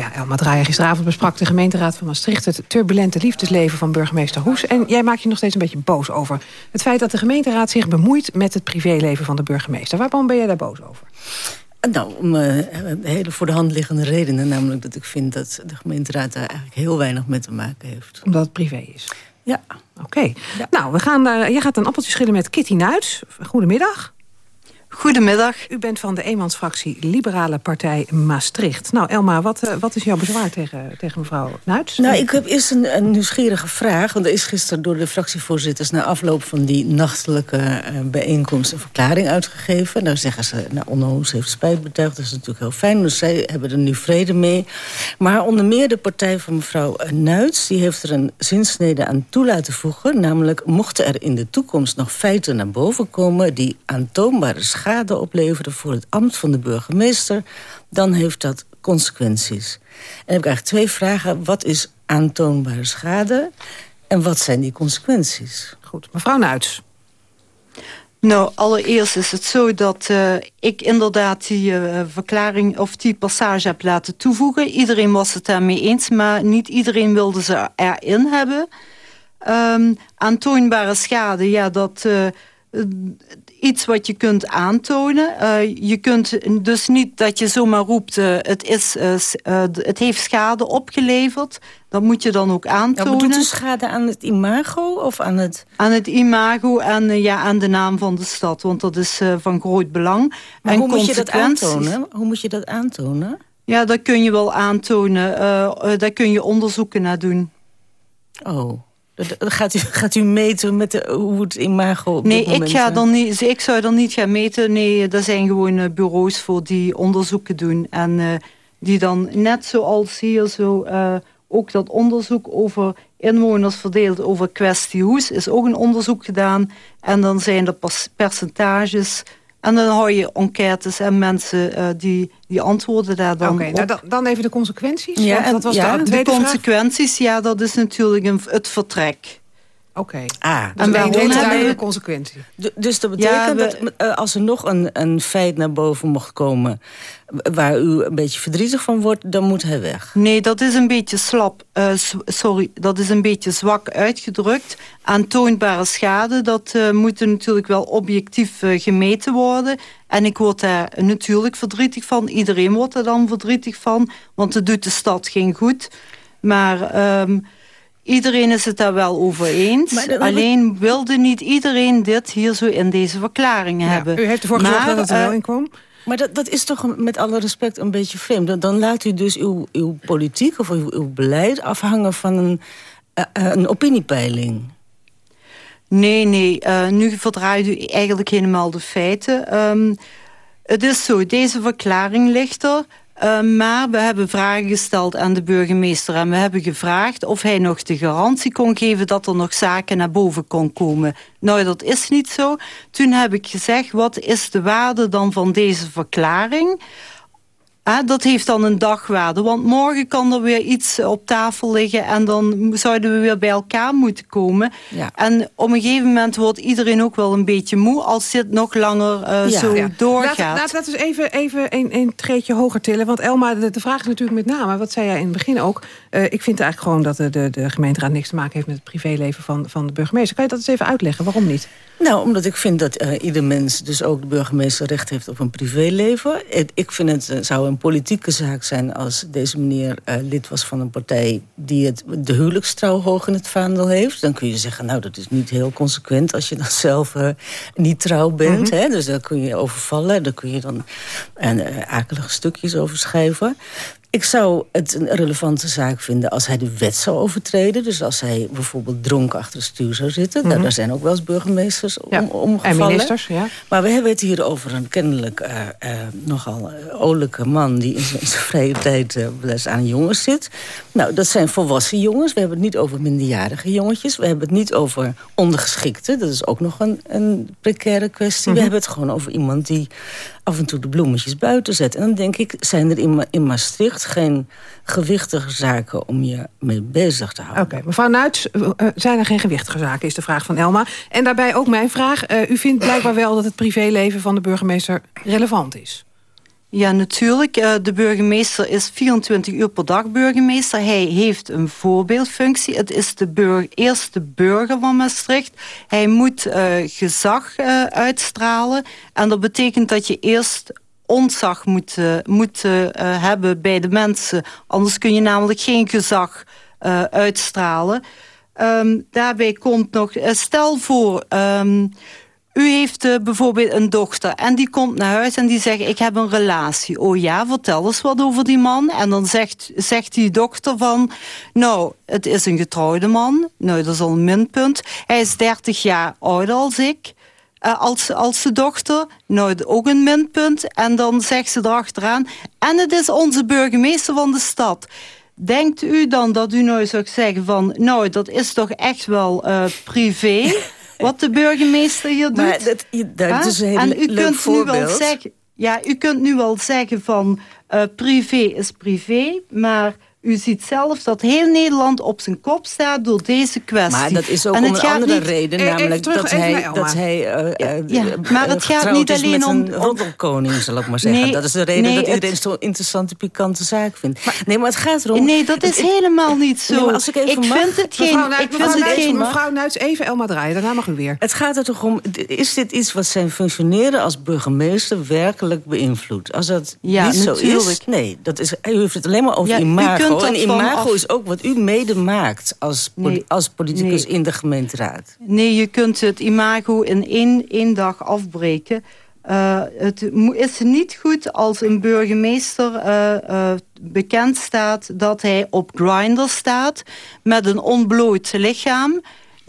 Ja, Elma Draaier, gisteravond besprak de gemeenteraad van Maastricht... het turbulente liefdesleven van burgemeester Hoes. En jij maakt je nog steeds een beetje boos over het feit dat de gemeenteraad zich bemoeit... met het privéleven van de burgemeester. Waarom ben je daar boos over? Nou, om eh, hele voor de hand liggende redenen. Namelijk dat ik vind dat de gemeenteraad daar eigenlijk heel weinig mee te maken heeft. Omdat het privé is? Ja. Oké. Nou, we gaan, eh, jij gaat een appeltje schillen met Kitty Nuits. Goedemiddag. Goedemiddag. U bent van de eenmansfractie Liberale Partij Maastricht. Nou, Elma, wat, eh, wat is jouw bezwaar tegen, tegen mevrouw Nuits? Nou, ik heb eerst een, een nieuwsgierige vraag. Want er is gisteren door de fractievoorzitters... na afloop van die nachtelijke eh, bijeenkomst... een verklaring uitgegeven. Daar zeggen ze, nou, Onno Hoes heeft spijt betuigd. Dat is natuurlijk heel fijn, dus zij hebben er nu vrede mee. Maar onder meer de partij van mevrouw eh, Nuits... die heeft er een zinsnede aan toe laten voegen. Namelijk, mochten er in de toekomst nog feiten naar boven komen... die aantoonbare schade opleveren voor het ambt van de burgemeester... dan heeft dat consequenties. En ik eigenlijk twee vragen. Wat is aantoonbare schade? En wat zijn die consequenties? Goed, mevrouw Nuits. Nou, allereerst is het zo dat eh, ik inderdaad die eh, verklaring of die passage heb laten toevoegen. Iedereen was het daarmee eens, maar niet iedereen wilde ze erin hebben. Ehm, aantoonbare schade, ja, dat eh, iets wat je kunt aantonen. Eh, je kunt dus niet dat je zomaar roept, eh, het, is, eh, het heeft schade opgeleverd. Dat moet je dan ook Ja, aantonen. u schade aan het imago of aan het... Aan het imago en ja, aan de naam van de stad, want dat is van groot belang. Maar en hoe moet je dat aantonen? Hoe moet je dat aantonen? Ja, dat kun je wel aantonen. daar kun je onderzoeken naar doen. Oh, gaat u, gaat u meten met de, hoe het imago op Nee, moment... ik, ga eh, dan niet, ik zou dan niet gaan meten. Nee, er zijn gewoon eh, bureaus voor die onderzoeken doen. En eh, die dan, net zoals hier zo... ook dat onderzoek over inwoners verdeeld over kwestie hoes... is ook een onderzoek gedaan. En dan zijn er percentages... En dan hou je enquêtes en mensen eh, die, die antwoorden daar dan Oké, op. nou dan, dan even de consequenties. Ja, en dat was ja, de de vraag. consequenties, ja, dat is natuurlijk een, het vertrek. Oké. Ah, Dus en waarom duidelijke we- consequentie. D- Dus dat betekent Ja, we- dat eh, als er nog een, een feit naar boven mocht komen... waar u een beetje verdrietig van wordt, dan moet hij weg. Nee, dat is een beetje slap. eh, sorry, dat is een beetje zwak uitgedrukt. Aantoonbare schade, dat eh, moet natuurlijk wel objectief gemeten worden. En ik word daar natuurlijk verdrietig van. Iedereen wordt er dan verdrietig van. Want het doet de stad geen goed. Maar ehm, iedereen is het daar wel over eens. Maar Alleen wilde niet iedereen dit hier zo in deze verklaring hebben. U heeft ervoor gezorgd dat het er wel eh, in kwam? Maar dat, dat is toch met alle respect een beetje vreemd. Dan, dan laat u dus uw, uw politiek of uw, uw beleid afhangen van een, eh, eh, een opiniepeiling. Nee, nee. nu verdraait u eigenlijk helemaal de feiten. Ehm, het is zo, deze verklaring ligt er. Eh, maar we hebben vragen gesteld aan de burgemeester. En we hebben gevraagd of hij nog de garantie kon geven... dat er nog zaken naar boven kon komen. Nou, dat is niet zo. Toen heb ik gezegd, wat is de waarde dan van deze verklaring... Dat heeft dan een dagwaarde. Want morgen kan er weer iets op tafel liggen... en dan zouden we weer bij elkaar moeten komen. Ja. En op een gegeven moment wordt iedereen ook wel een beetje moe... als dit nog langer eh, Ja. zo Ja. doorgaat. Laten we eens even, even een, een treetje hoger tillen. Want Elma, de, de vraag is natuurlijk met name... wat zei jij in het begin ook... eh, ik vind eigenlijk gewoon dat de, de, de gemeenteraad niks te maken heeft... met het privéleven van, van de burgemeester. Kan je dat eens even uitleggen? Waarom niet? Nou, omdat ik vind dat eh, ieder mens, dus ook de burgemeester, recht heeft op een privéleven. Ik vind het zou een politieke zaak zijn als deze meneer eh, lid was van een partij die het, de huwelijkstrouw hoog in het vaandel heeft. Dan kun je zeggen, nou, dat is niet heel consequent als je dan zelf eh, niet trouw bent. Mhm. hè? Dus daar kun je overvallen, daar kun je dan en, eh, akelige stukjes over schrijven. Ik zou het een relevante zaak vinden als hij de wet zou overtreden. Dus als hij bijvoorbeeld dronken achter het stuur zou zitten. Nou, Mhm. daar zijn ook wel eens burgemeesters Ja, om, omgevallen. en ministers, ja. Maar we hebben het hier over een kennelijk eh, eh, nogal uh, olijke man... die in zijn vrije tijd eh, wel eens aan jongens zit. Nou, dat zijn volwassen jongens. We hebben het niet over minderjarige jongetjes. We hebben het niet over ondergeschikten. Dat is ook nog een, een precaire kwestie. Mhm. We hebben het gewoon over iemand die af en toe de bloemetjes buiten zet. En dan denk ik, zijn er in, in Maastricht geen gewichtige zaken... om je mee bezig te houden. Oké, mevrouw Nuits, eh, zijn er geen gewichtige zaken, is de vraag van Elma. En daarbij ook mijn vraag. eh, u vindt blijkbaar wel dat het privéleven van de burgemeester relevant is. Ja, natuurlijk. Eh, de burgemeester is 24 uur per dag burgemeester. Hij heeft een voorbeeldfunctie. Het is de eerste burger van Maastricht. Hij moet eh, gezag eh, uitstralen. En dat betekent dat je eerst ontzag moet, eh, hebben bij de mensen. Anders kun je namelijk geen gezag uitstralen. Ehm, daarbij komt nog, stel voor, ehm, u heeft eh, bijvoorbeeld een dochter en die komt naar huis en die zegt, ik heb een relatie. Oh ja, vertel eens wat over die man. En dan zegt, zegt die dochter van, nou, het is een getrouwde man. Nou, dat is al een minpunt. Hij is 30 jaar ouder als ik. eh, als, als de dochter, nou ook een minpunt. En dan zegt ze erachteraan, en het is onze burgemeester van de stad. Denkt u dan dat u nou zou zeggen van... nou, dat is toch echt wel eh, privé... wat de burgemeester hier doet? Maar dat- dat is een heel en u leuk kunt nu wel voorbeeld. zeggen... Ja, u kunt nu wel zeggen van... eh, privé is privé, maar... U ziet zelf dat heel Nederland op zijn kop staat door deze kwestie. Maar dat is ook En om het een andere niet- reden, Eh, namelijk terug- dat hij, dat hij Ja, eh, maar het gaat niet is alleen om- een roddelkoning, zal ik maar zeggen. Nee, dat is de reden nee, dat het- iedereen zo'n interessante, pikante zaak vindt. nee, maar het gaat erom... Nee, dat is Ik- helemaal niet zo. Nee, als ik even mag- vind het geen... Mevrouw, ik vind mevrouw, het geen... mevrouw Nuits, even Elma draaien. Daarna mag u weer. Het gaat er toch om, is dit iets wat zijn functioneren als burgemeester werkelijk beïnvloedt? Als dat Ja, niet zo is, nee. Dat is, u heeft het alleen maar over u imago. kunt dat En imago is ook wat u mede maakt als, Nee, als politicus nee. in de gemeenteraad. Nee, je kunt het imago in één, één dag afbreken. Eh, het is niet goed als een burgemeester eh, eh, bekend staat dat hij op Grindr staat met een ontbloot lichaam.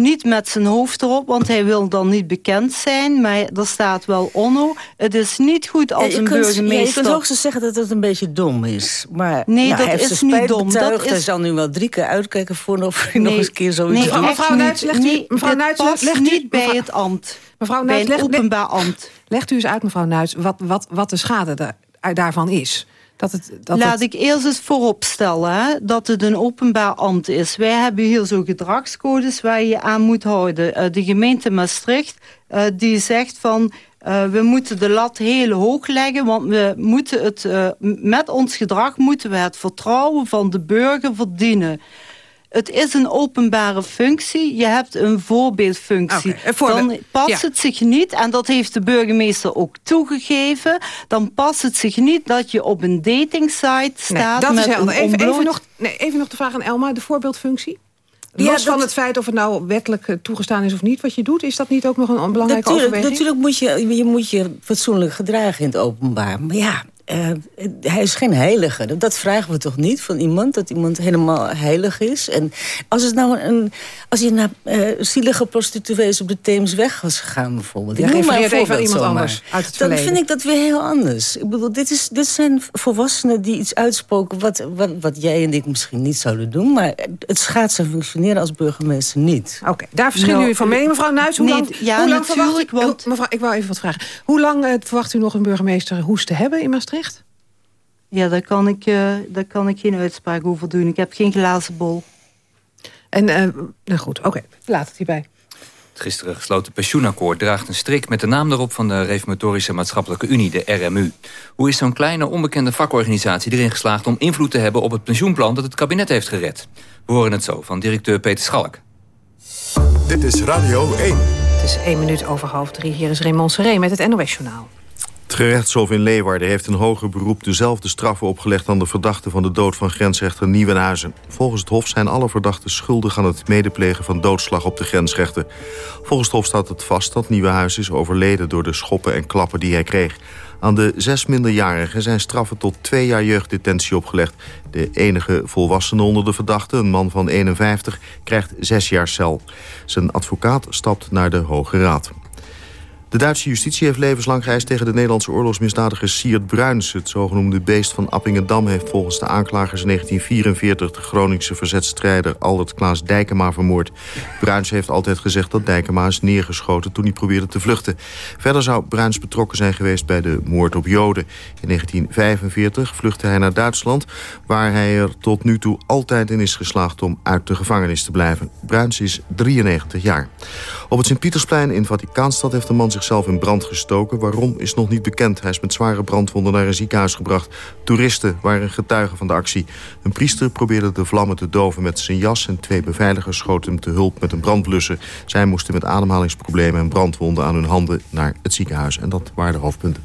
Niet met zijn hoofd erop, want hij wil dan niet bekend zijn. Maar er staat wel onno. Het is niet goed als een kunt, burgemeester... je kunt hoogstens zeggen dat het een beetje dom is. Maar Nee, nou, dat is niet dom. Dat betuigd. Hij is- zal nu wel drie keer uitkijken voor of hij nog eens een keer zoiets nee, Mevrouw niet. Nuits, legt u- Nee, mevrouw Nuits, legt u- niet bij mevrouw- het ambt. Mevrouw bij Nuits, een leg- openbaar ambt. Legt u eens uit, mevrouw Nuits, wat, wat, wat de schade da- daarvan is. Dat het, dat Laat het... ik eerst eens vooropstellen hè, dat het een openbaar ambt is. Wij hebben hier zo gedragscodes waar je aan moet houden. Uh, de gemeente Maastricht uh, die zegt van... Uh, we moeten de lat heel hoog leggen, want we moeten het, met ons gedrag moeten we het vertrouwen van de burger verdienen. Het is een openbare functie. Je hebt een voorbeeldfunctie. Okay. Dan past ja. het zich niet, en dat heeft de burgemeester ook toegegeven... dan past het zich niet dat je op een datingsite staat... Nee, dat met is helder. Even, even, nog, nee, even nog de vraag aan Elma, de voorbeeldfunctie. Los Ja, dat- van het feit of het nou wettelijk eh, toegestaan is of niet... wat je doet, is dat niet ook nog een, een belangrijke Natuurlijk, overweging? natuurlijk moet je, je moet je fatsoenlijk gedragen in het openbaar. Maar ja, eh, hij is geen heilige. Dat- vragen we toch niet van iemand, dat iemand helemaal heilig is. En als, het nou een, als je naar eh, zielige prostituees op de Theemsweg was gegaan bijvoorbeeld. Je ik noem maar een voorbeeld iemand zomaar, anders uit het Dan verleden. vind ik dat weer heel anders. Ik bedoel, dit, is, dit zijn volwassenen die iets uitspoken... Wat, wat, wat jij en ik misschien niet zouden doen. Maar het schaatsen functioneren als burgemeester niet. Oké, daar verschillen Nou, jullie van mening. Mevrouw Nuis, hoe lang, ja, hoe lang verwacht u... want- Mevrouw, ik wou even wat vragen. Hoe lang eh, verwacht u nog een burgemeester Hoes te hebben in Maastricht? Ja, daar kan, ik, eh, daar kan ik geen uitspraak over doen. Ik heb geen glazen bol. En, eh, nou goed, oké, laat het hierbij. Het gisteren gesloten pensioenakkoord draagt een strik met de naam erop van de Reformatorische Maatschappelijke Unie, de RMU. Hoe is zo'n kleine onbekende vakorganisatie erin geslaagd om invloed te hebben op het pensioenplan dat het kabinet heeft gered? We horen het zo van directeur Peter Schalk. Dit is Radio 1. Het is één minuut over half drie. Hier is Raymond Seré met het NOS-journaal. Het gerechtshof in Leeuwarden heeft in hoger beroep dezelfde straffen opgelegd aan de verdachte van de dood van grensrechter Nieuwenhuizen. Volgens het hof zijn alle verdachten schuldig aan het medeplegen van doodslag op de grensrechter. Volgens het hof staat het vast dat Nieuwenhuizen is overleden door de schoppen en klappen die hij kreeg. Aan de zes minderjarigen zijn straffen tot twee jaar jeugddetentie opgelegd. De enige volwassene onder de verdachte, een man van 51, krijgt zes jaar cel. Zijn advocaat stapt naar de Hoge Raad. De Duitse justitie heeft levenslang geëist tegen de Nederlandse oorlogsmisdadiger Siert Bruins. Het zogenoemde beest van Appingedam heeft volgens de aanklagers in 1944 de Groningse verzetstrijder Aldert Klaas Dijkema vermoord. Bruins heeft altijd gezegd dat Dijkema is neergeschoten toen hij probeerde te vluchten. Verder zou Bruins betrokken zijn geweest bij de moord op Joden. In 1945 vluchtte hij naar Duitsland, waar hij er tot nu toe altijd in is geslaagd om uit de gevangenis te blijven. Bruins is 93 jaar. Op het Sint-Pietersplein in Vaticaanstad heeft een man zichzelf in brand gestoken. Waarom is nog niet bekend. Hij is met zware brandwonden naar een ziekenhuis gebracht. Toeristen waren getuigen van de actie. Een priester probeerde de vlammen te doven met zijn jas... en twee beveiligers schoten hem te hulp met een brandblusser. Zij moesten met ademhalingsproblemen en brandwonden aan hun handen naar het ziekenhuis. En dat waren de hoofdpunten.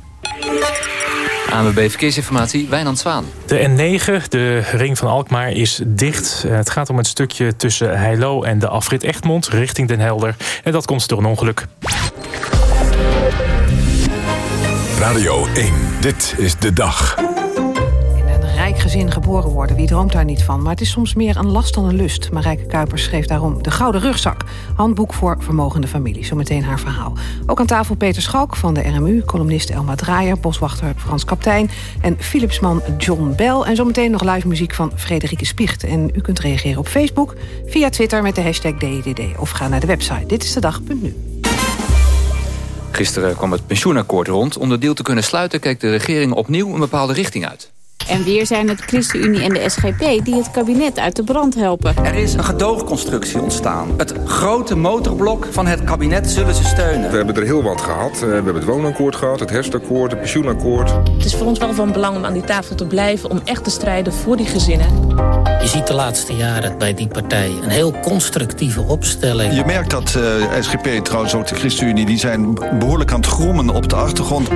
ANWB Verkeersinformatie, Wijnand Zwaan. De N9, de ring van Alkmaar, is dicht. Eh, Het gaat om het stukje tussen Heilo en de afrit Egmond richting Den Helder. En dat komt door een ongeluk. Radio 1, dit is de dag. In een rijk gezin geboren worden, wie droomt daar niet van? Maar het is soms meer een last dan een lust. Marijke Kuipers schreef daarom De Gouden Rugzak. Handboek voor vermogende familie. Zometeen haar verhaal. Ook aan tafel Peter Schalk van de RMU, columnist Elma Draaier... boswachter Frans Kaptein en Philipsman John Bell. En zometeen nog live muziek van Frederike Spicht. En u kunt reageren op Facebook, via Twitter met de hashtag DDD... of ga naar de website Dit is de dag.nu. Gisteren kwam het pensioenakkoord rond. Om de deal te kunnen sluiten keek de regering opnieuw een bepaalde richting uit. En weer zijn het ChristenUnie en de SGP die het kabinet uit de brand helpen. Er is een gedoogconstructie ontstaan. Het grote motorblok van het kabinet zullen ze steunen. We hebben er heel wat gehad. Eh, We hebben het woonakkoord gehad, het herfstakkoord, het pensioenakkoord. Het is voor ons wel van belang om aan die tafel te blijven... om echt te strijden voor die gezinnen. Je ziet de laatste jaren bij die partij een heel constructieve opstelling. Je merkt dat uh, SGP, trouwens ook de ChristenUnie... die zijn behoorlijk aan het grommen op de achtergrond.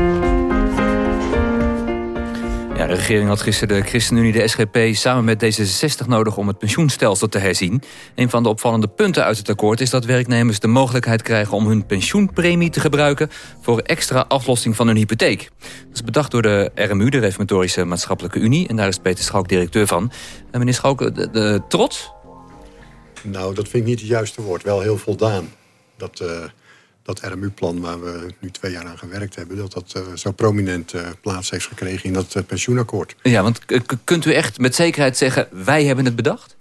De regering had gisteren de ChristenUnie, de SGP... samen met D66 nodig om het pensioenstelsel te herzien. Een van de opvallende punten uit het akkoord is dat werknemers de mogelijkheid krijgen... om hun pensioenpremie te gebruiken voor extra aflossing van hun hypotheek. Dat is bedacht door de RMU, de Reformatorische Maatschappelijke Unie. En daar is Peter Schalk directeur van. En meneer Schalk, de, trots? Nou, dat vind ik niet het juiste woord. Wel heel voldaan. Dat... Uh dat RMU-plan waar we nu twee jaar aan gewerkt hebben... dat dat uh, zo prominent uh, plaats heeft gekregen in dat uh, pensioenakkoord. Ja, want kunt u echt met zekerheid zeggen... wij hebben het bedacht?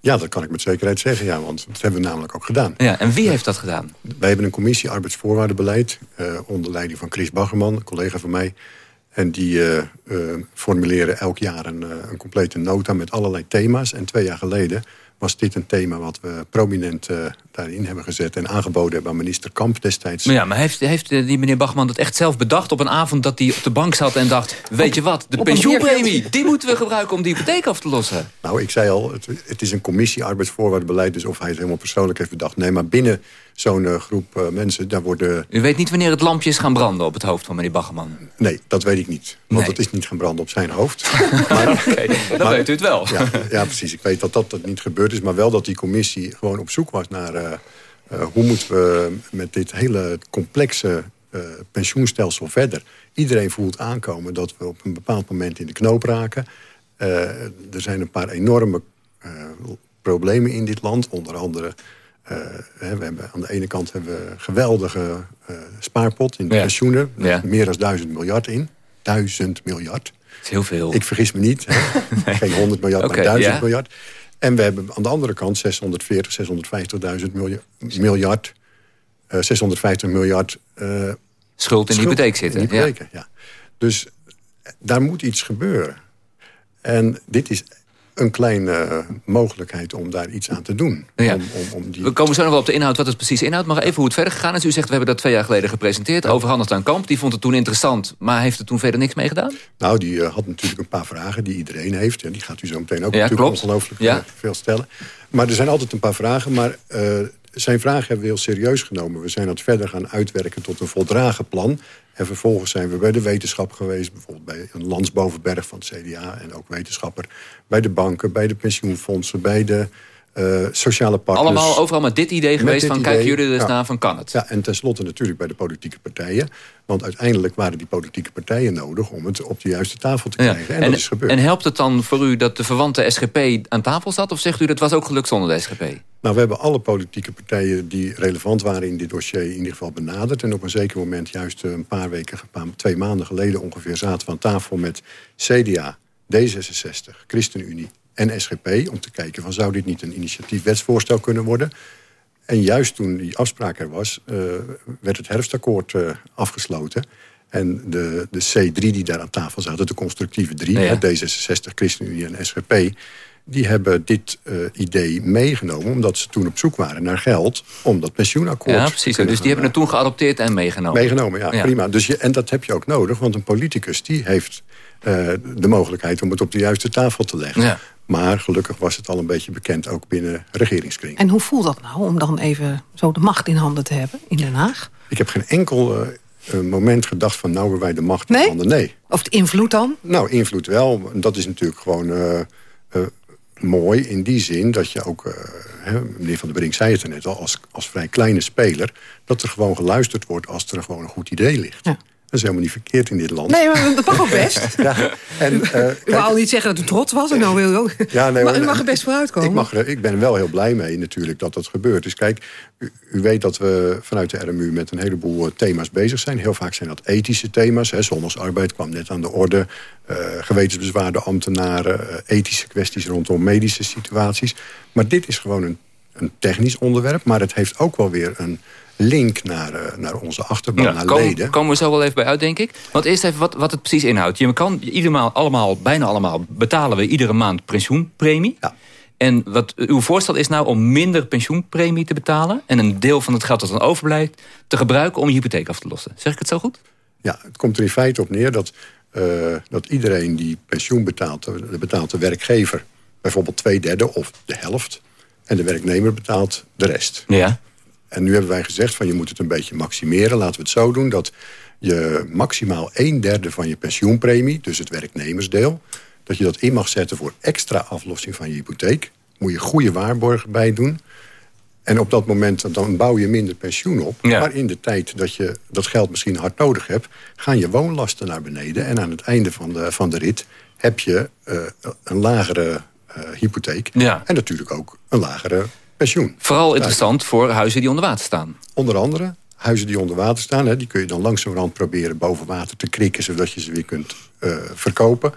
Ja, dat kan ik met zekerheid zeggen, ja, want dat hebben we namelijk ook gedaan. Ja, en wie heeft dat gedaan? Wij hebben een commissie arbeidsvoorwaardenbeleid... onder leiding van Chris Baggerman, een collega van mij... En die uh, formuleren elk jaar een, een complete nota met allerlei thema's. En twee jaar geleden was dit een thema wat we prominent daarin hebben gezet... en aangeboden hebben aan minister Kamp destijds. Maar ja, maar heeft, heeft die meneer Bachman dat echt zelf bedacht op een avond... dat hij op de bank zat en dacht, weet je wat, de pensioenpremie... die moeten we gebruiken om die hypotheek af te lossen? Nou, ik zei al, het, het is een commissie arbeidsvoorwaardenbeleid... dus of hij het helemaal persoonlijk heeft bedacht. Nee, maar binnen zo'n uh, groep uh, mensen, daar worden... U weet niet wanneer het lampje is gaan branden op het hoofd van meneer Bachman? Nee, dat weet ik niet. Want nee. het is niet gaan branden op zijn hoofd. maar, okay, dan maar, weet u het wel. ja, ja, precies. Ik weet dat, dat dat niet gebeurd is. Maar wel dat die commissie gewoon op zoek was naar... Uh, hoe moeten we met dit hele complexe pensioenstelsel verder. Iedereen voelt aankomen dat we op een bepaald moment in de knoop raken. er zijn een paar enorme problemen in dit land. Onder andere we hebben, aan de ene kant hebben we een geweldige spaarpot in de ja. pensioenen. Ja. Meer dan duizend miljard in. Duizend miljard. Dat is heel veel. Ik vergis me niet. nee. Geen 100 miljard, okay, maar duizend ja. miljard. En we hebben aan de andere kant 640, 650.000 miljard. miljard uh, 650 miljard schuld in de hypotheek zitten. In hypotheken, ja. Dus daar moet iets gebeuren. En dit is een kleine mogelijkheid om daar iets aan te doen. Ja. Om, om, om die... We komen zo nog wel op de inhoud, wat het precies inhoudt. Maar even hoe het verder gegaan is. U zegt, we hebben dat twee jaar geleden gepresenteerd. Ja. Over Handelstaan Kamp. Die vond het toen interessant, maar heeft er toen verder niks mee gedaan? Nou, die uh, had natuurlijk een paar vragen die iedereen heeft. En die gaat u zo meteen ook ja, natuurlijk ongelooflijk ja. veel stellen. Maar er zijn altijd een paar vragen. Maar uh, zijn vragen hebben we heel serieus genomen. We zijn dat verder gaan uitwerken tot een voldragen plan. En vervolgens zijn we bij de wetenschap geweest. Bijvoorbeeld bij een Landsbovenberg van het CDA en ook wetenschapper. Bij de banken, bij de pensioenfondsen, bij de uh, sociale partners. Allemaal overal met dit idee geweest van idee, kijken jullie er eens ja. naar van kan het? Ja, en tenslotte natuurlijk bij de politieke partijen. Want uiteindelijk waren die politieke partijen nodig om het op de juiste tafel te krijgen. Ja. En, en, dat is gebeurd. En helpt het dan voor u dat de verwante SGP aan tafel zat? Of zegt u dat was ook gelukt zonder de SGP? Nou, we hebben alle politieke partijen die relevant waren in dit dossier in ieder geval benaderd. En op een zeker moment, juist een paar weken, twee maanden geleden ongeveer, zaten we aan tafel met CDA, D66, ChristenUnie en SGP... om te kijken van zou dit niet een initiatief wetsvoorstel kunnen worden. En juist toen die afspraak er was, uh, werd het herfstakkoord uh, afgesloten. En de, de C3 die daar aan tafel zaten, de constructieve drie... Ja, ja. D66, ChristenUnie en SGP... die hebben dit uh, idee meegenomen omdat ze toen op zoek waren naar geld... om dat pensioenakkoord Ja, precies. Dus die hebben het toen geadopteerd en meegenomen. Meegenomen, ja, Ja. prima. Dus je, en dat heb je ook nodig, want een politicus die heeft de mogelijkheid... om het op de juiste tafel te leggen. Ja. Maar gelukkig was het al een beetje bekend, ook binnen regeringskring. En hoe voelt dat nou om dan even zo de macht in handen te hebben in Den Haag? Ik heb geen enkel uh, moment gedacht van nou hebben wij de macht in Nee? handen. Nee. Of de invloed dan? Nou, invloed wel. Dat is natuurlijk gewoon uh, uh, mooi in die zin dat je ook... Hè, meneer Van der Brink zei het er net al, als, als vrij kleine speler... dat er gewoon geluisterd wordt als er gewoon een goed idee ligt. Ja. Dat is helemaal niet verkeerd in dit land. Nee, maar dat mag ook best. ja, en, uh, u wou al niet zeggen dat u trots was. En nou wil u ook. Ja, nee, maar u nee, mag er best vooruitkomen. Ik, mag er, ik ben er wel heel blij mee natuurlijk dat dat gebeurt. Dus kijk, u, u, weet dat we vanuit de RMU met een heleboel uh, thema's bezig zijn. Heel vaak zijn dat ethische thema's. Hè. Zondagsarbeid kwam net aan de orde. Uh, gewetensbezwaarde ambtenaren. uh, ethische kwesties rondom medische situaties. Maar dit is gewoon een, een technisch onderwerp. Maar het heeft ook wel weer een link naar, uh, naar onze achterban, ja, naar komen, leden. Komen we zo wel even bij uit, denk ik. Want eerst even wat, wat het precies inhoudt. Je kan ieder maand, allemaal, bijna allemaal, betalen we iedere maand pensioenpremie. Ja. En wat uw voorstel is nou om minder pensioenpremie te betalen... en een deel van het geld dat dan overblijft... te gebruiken om je hypotheek af te lossen. Zeg ik het zo goed? Ja, het komt er in feite op neer dat, uh, dat iedereen die pensioen betaalt... de betaalt de werkgever bijvoorbeeld twee derde of de helft... en de werknemer betaalt de rest. Ja. En nu hebben wij gezegd van je moet het een beetje maximeren. Laten we het zo doen dat je maximaal een derde van je pensioenpremie... dus het werknemersdeel, dat je dat in mag zetten voor extra aflossing van je hypotheek. Moet je goede waarborgen bij doen. En op dat moment dan bouw je minder pensioen op. Ja. Maar in de tijd dat je dat geld misschien hard nodig hebt... gaan je woonlasten naar beneden. En aan het einde van de, van de rit heb je uh, een lagere hypotheek. Ja. En natuurlijk ook een lagere pensioen. Vooral interessant voor huizen die onder water staan. Onder andere huizen die onder water staan. Hè, die kun je dan langzamerhand proberen boven water te krikken... zodat je ze weer kunt uh, verkopen.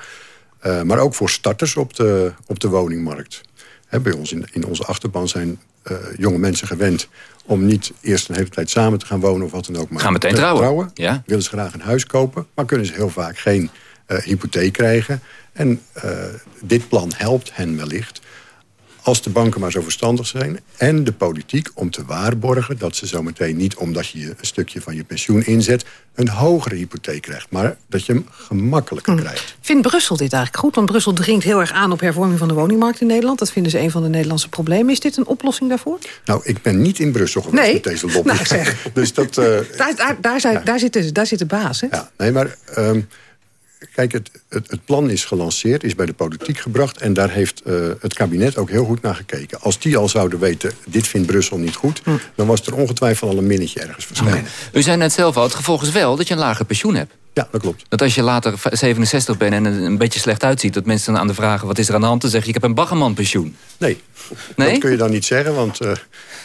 Uh, maar ook voor starters op de, op de woningmarkt. Hè, bij ons in, in onze achterban zijn eh, jonge mensen gewend om niet eerst een hele tijd samen te gaan wonen of wat dan ook. Maar Gaan meteen te trouwen. Ja. Willen ze graag een huis kopen, maar kunnen ze heel vaak geen eh, hypotheek krijgen. En eh, dit plan helpt hen wellicht als de banken maar zo verstandig zijn... en de politiek om te waarborgen dat ze zometeen niet... omdat je een stukje van je pensioen inzet... een hogere hypotheek krijgt, maar dat je hem gemakkelijker krijgt. Vindt Brussel dit eigenlijk goed? Want Brussel dringt heel erg aan op hervorming van de woningmarkt in Nederland. Dat vinden ze een van de Nederlandse problemen. Is dit een oplossing daarvoor? Nou, ik ben niet in Brussel geweest Nee. met deze lobby. Nou, zeg. dus dat... eh, Daar, daar, daar, zit, de, daar zit de baas, hè? Ja, nee, maar ehm, kijk, het, het, het plan is gelanceerd, is bij de politiek gebracht... en daar heeft eh, het kabinet ook heel goed naar gekeken. Als die al zouden weten, dit vindt Brussel niet goed... Hm. dan was er ongetwijfeld al een minnetje ergens verschenen. U zei net zelf al, het gevolg is wel dat je een lager pensioen hebt. Ja, dat klopt. Dat als je later 67 bent en er een beetje slecht uitziet... dat mensen dan aan de vragen, wat is er aan de hand? Dan zeg je, ik heb een baggerman pensioen. Nee, Nee? dat kun je dan niet zeggen, want eh,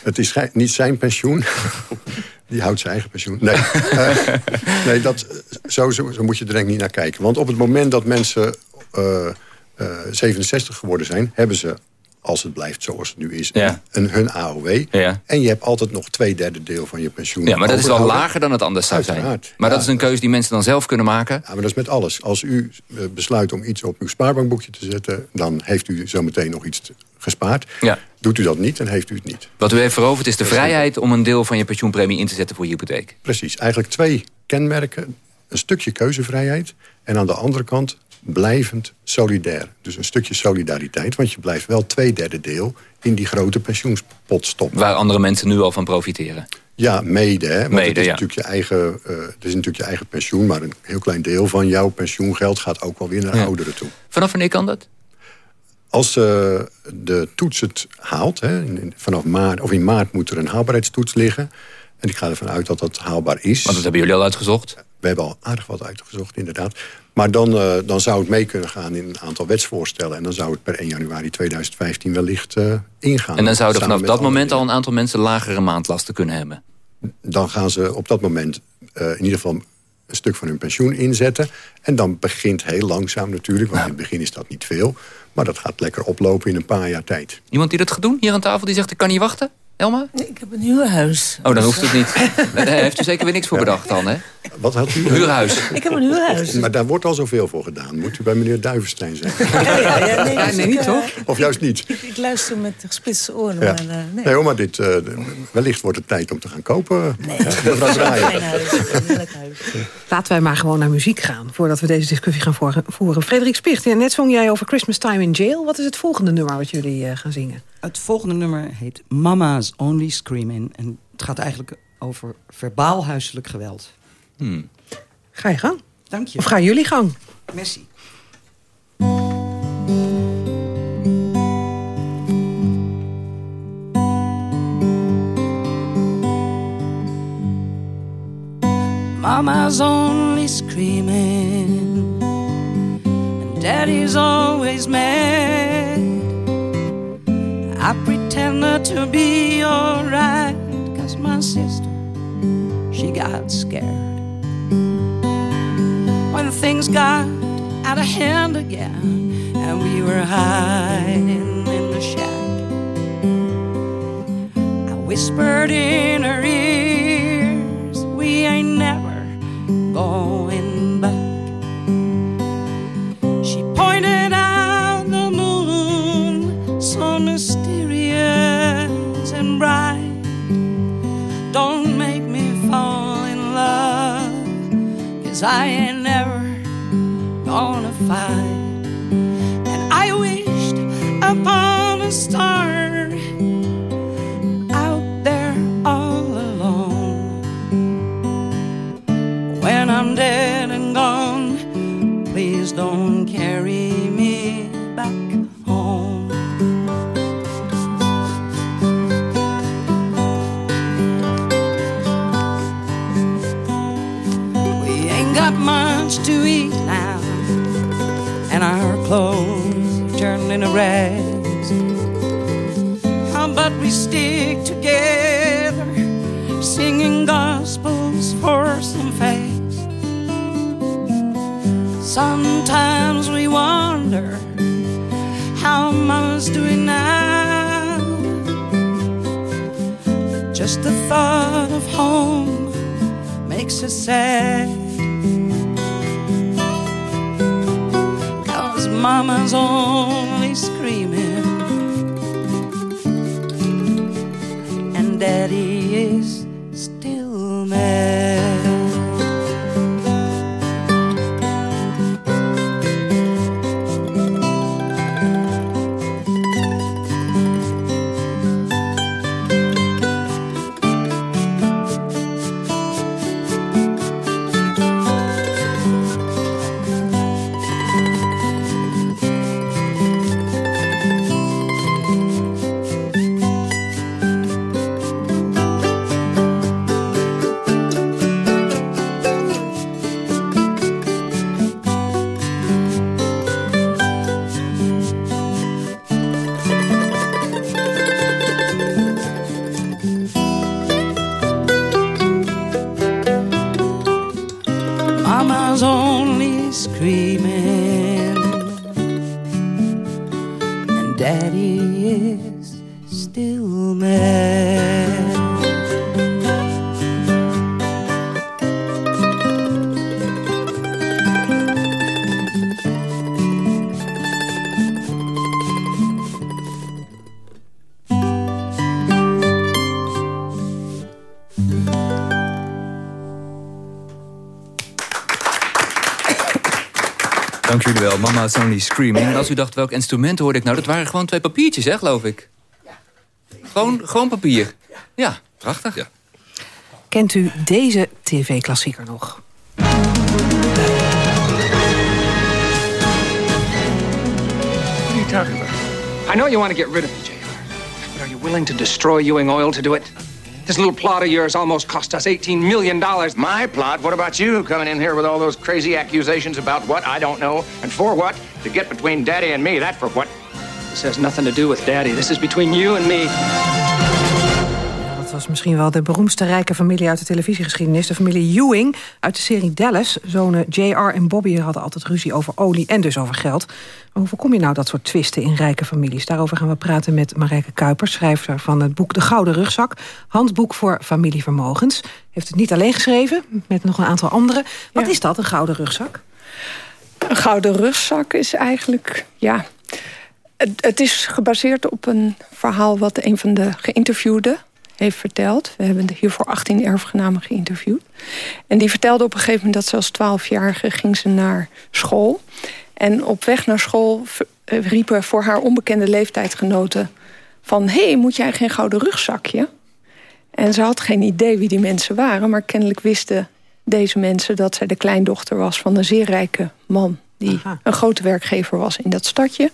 het is niet zijn pensioen. Die houdt zijn eigen pensioen. Nee, Eh, nee dat, zo, zo, zo moet je er denk ik niet naar kijken. Want op het moment dat mensen eh, eh, 67 geworden zijn... hebben ze, als het blijft zoals het nu is, Ja. een, hun AOW. Ja. En je hebt altijd nog twee derde deel van je pensioen Ja, maar dat is wel lager dan het anders zou zijn. Uiteraard. Maar dat is een keuze die mensen dan zelf kunnen maken. Ja, maar dat is met alles. Als u eh, besluit om iets op uw spaarbankboekje te zetten... dan heeft u zometeen nog iets gespaard. Ja. Doet u dat niet, dan heeft u het niet. Wat u heeft veroverd is de vrijheid om een deel van je pensioenpremie in te zetten voor je hypotheek. Precies, eigenlijk twee kenmerken. Een stukje keuzevrijheid en aan de andere kant blijvend solidair. Dus een stukje solidariteit, want je blijft wel twee derde deel... in die grote pensioenspot stoppen. Waar andere mensen nu al van profiteren. Ja, mede. Hè? Want Mede, het, is ja. natuurlijk je eigen, eh, het is natuurlijk je eigen pensioen... maar een heel klein deel van jouw pensioengeld gaat ook wel weer naar Ja. ouderen toe. Vanaf wanneer kan dat? Als eh, de toets het haalt, hè, vanaf maart, of in maart moet er een haalbaarheidstoets liggen. En ik ga ervan uit dat dat haalbaar is. Want dat hebben jullie al uitgezocht. We hebben al aardig wat uitgezocht, inderdaad. Maar dan, eh, dan zou het mee kunnen gaan in een aantal wetsvoorstellen. En dan zou het per 1 januari 2015 wellicht eh, ingaan. En dan zouden vanaf dat moment al een aantal mensen lagere maandlasten kunnen hebben. dan gaan ze op dat moment eh, in ieder geval een stuk van hun pensioen inzetten. En dan begint heel langzaam natuurlijk, want in het begin is dat niet veel. Maar dat gaat lekker oplopen in een paar jaar tijd. Iemand die dat gaat doen hier aan tafel, die zegt ik kan niet wachten? Elma? Nee, ik heb een huurhuis. Oh, dan hoeft het niet. Daar heeft u zeker weer niks voor bedacht dan, hè? Wat had u? Huurhuis. Ik heb een huurhuis. Maar daar wordt al zoveel voor gedaan. Moet u bij meneer Duivenstein zijn. Ja, ja, nee, dus ik, eh, Of juist niet. Ik, ik luister met gespitste oren, Ja. maar eh, nee. Nee hoor, maar dit, eh, wellicht wordt het tijd om te gaan kopen. Nee, Mevrouw Draaien. Laten wij maar gewoon naar muziek gaan... voordat we deze discussie gaan voeren. Frederik Spicht, net zong jij over Christmas Time in Jail. Wat is het volgende nummer wat jullie eh, gaan zingen? Het volgende nummer heet Mama's Only Screaming. En het gaat eigenlijk over verbaal huiselijk geweld. Hmm. Ga je gang. Dank je. Of gaan jullie gang? Merci. Mama's only screaming, and Daddy's always mad. I pretend not to be alright, cause my sister, she got scared. When things got out of hand again, and we were hiding Mama's Only Screaming. En als u dacht, welk instrument hoorde ik nou? Dat waren gewoon twee papiertjes, hè, geloof ik. Gewoon, gewoon papier. Ja, prachtig. Kent u deze tv-klassieker nog? What are you talking about? I know you want to get rid of me, JR. But are you willing to destroy Ewing Oil to do it? This little plot of yours almost cost us $18 million. My plot? What about you coming in here with all those crazy accusations about what? I don't know. And for what? To get between Daddy and me. That for what? This has nothing to do with Daddy. This is between you and me. Dat was misschien wel de beroemdste rijke familie uit de televisiegeschiedenis. De familie Ewing uit de serie Dallas. Zonen JR en Bobby hadden altijd ruzie over olie en dus over geld. Maar hoe voorkom je nou dat soort twisten in rijke families? Daarover gaan we praten met Marijke Kuipers, schrijver van het boek De Gouden Rugzak. Handboek voor familievermogens. Heeft het niet alleen geschreven, met nog een aantal anderen. Wat is dat, een gouden rugzak? Een gouden rugzak is eigenlijk, ja... Het, het is gebaseerd op een verhaal wat een van de geïnterviewden heeft verteld. We hebben hiervoor 18 erfgenamen geïnterviewd. En die vertelde op een gegeven moment dat ze als 12-jarige ging ze naar school. En op weg naar school eh, riepen voor haar onbekende leeftijdgenoten van... hé, hey, moet jij geen gouden rugzakje? En ze had geen idee wie die mensen waren... maar kennelijk wisten deze mensen dat zij de kleindochter was... van een zeer rijke man die een grote werkgever was in dat stadje.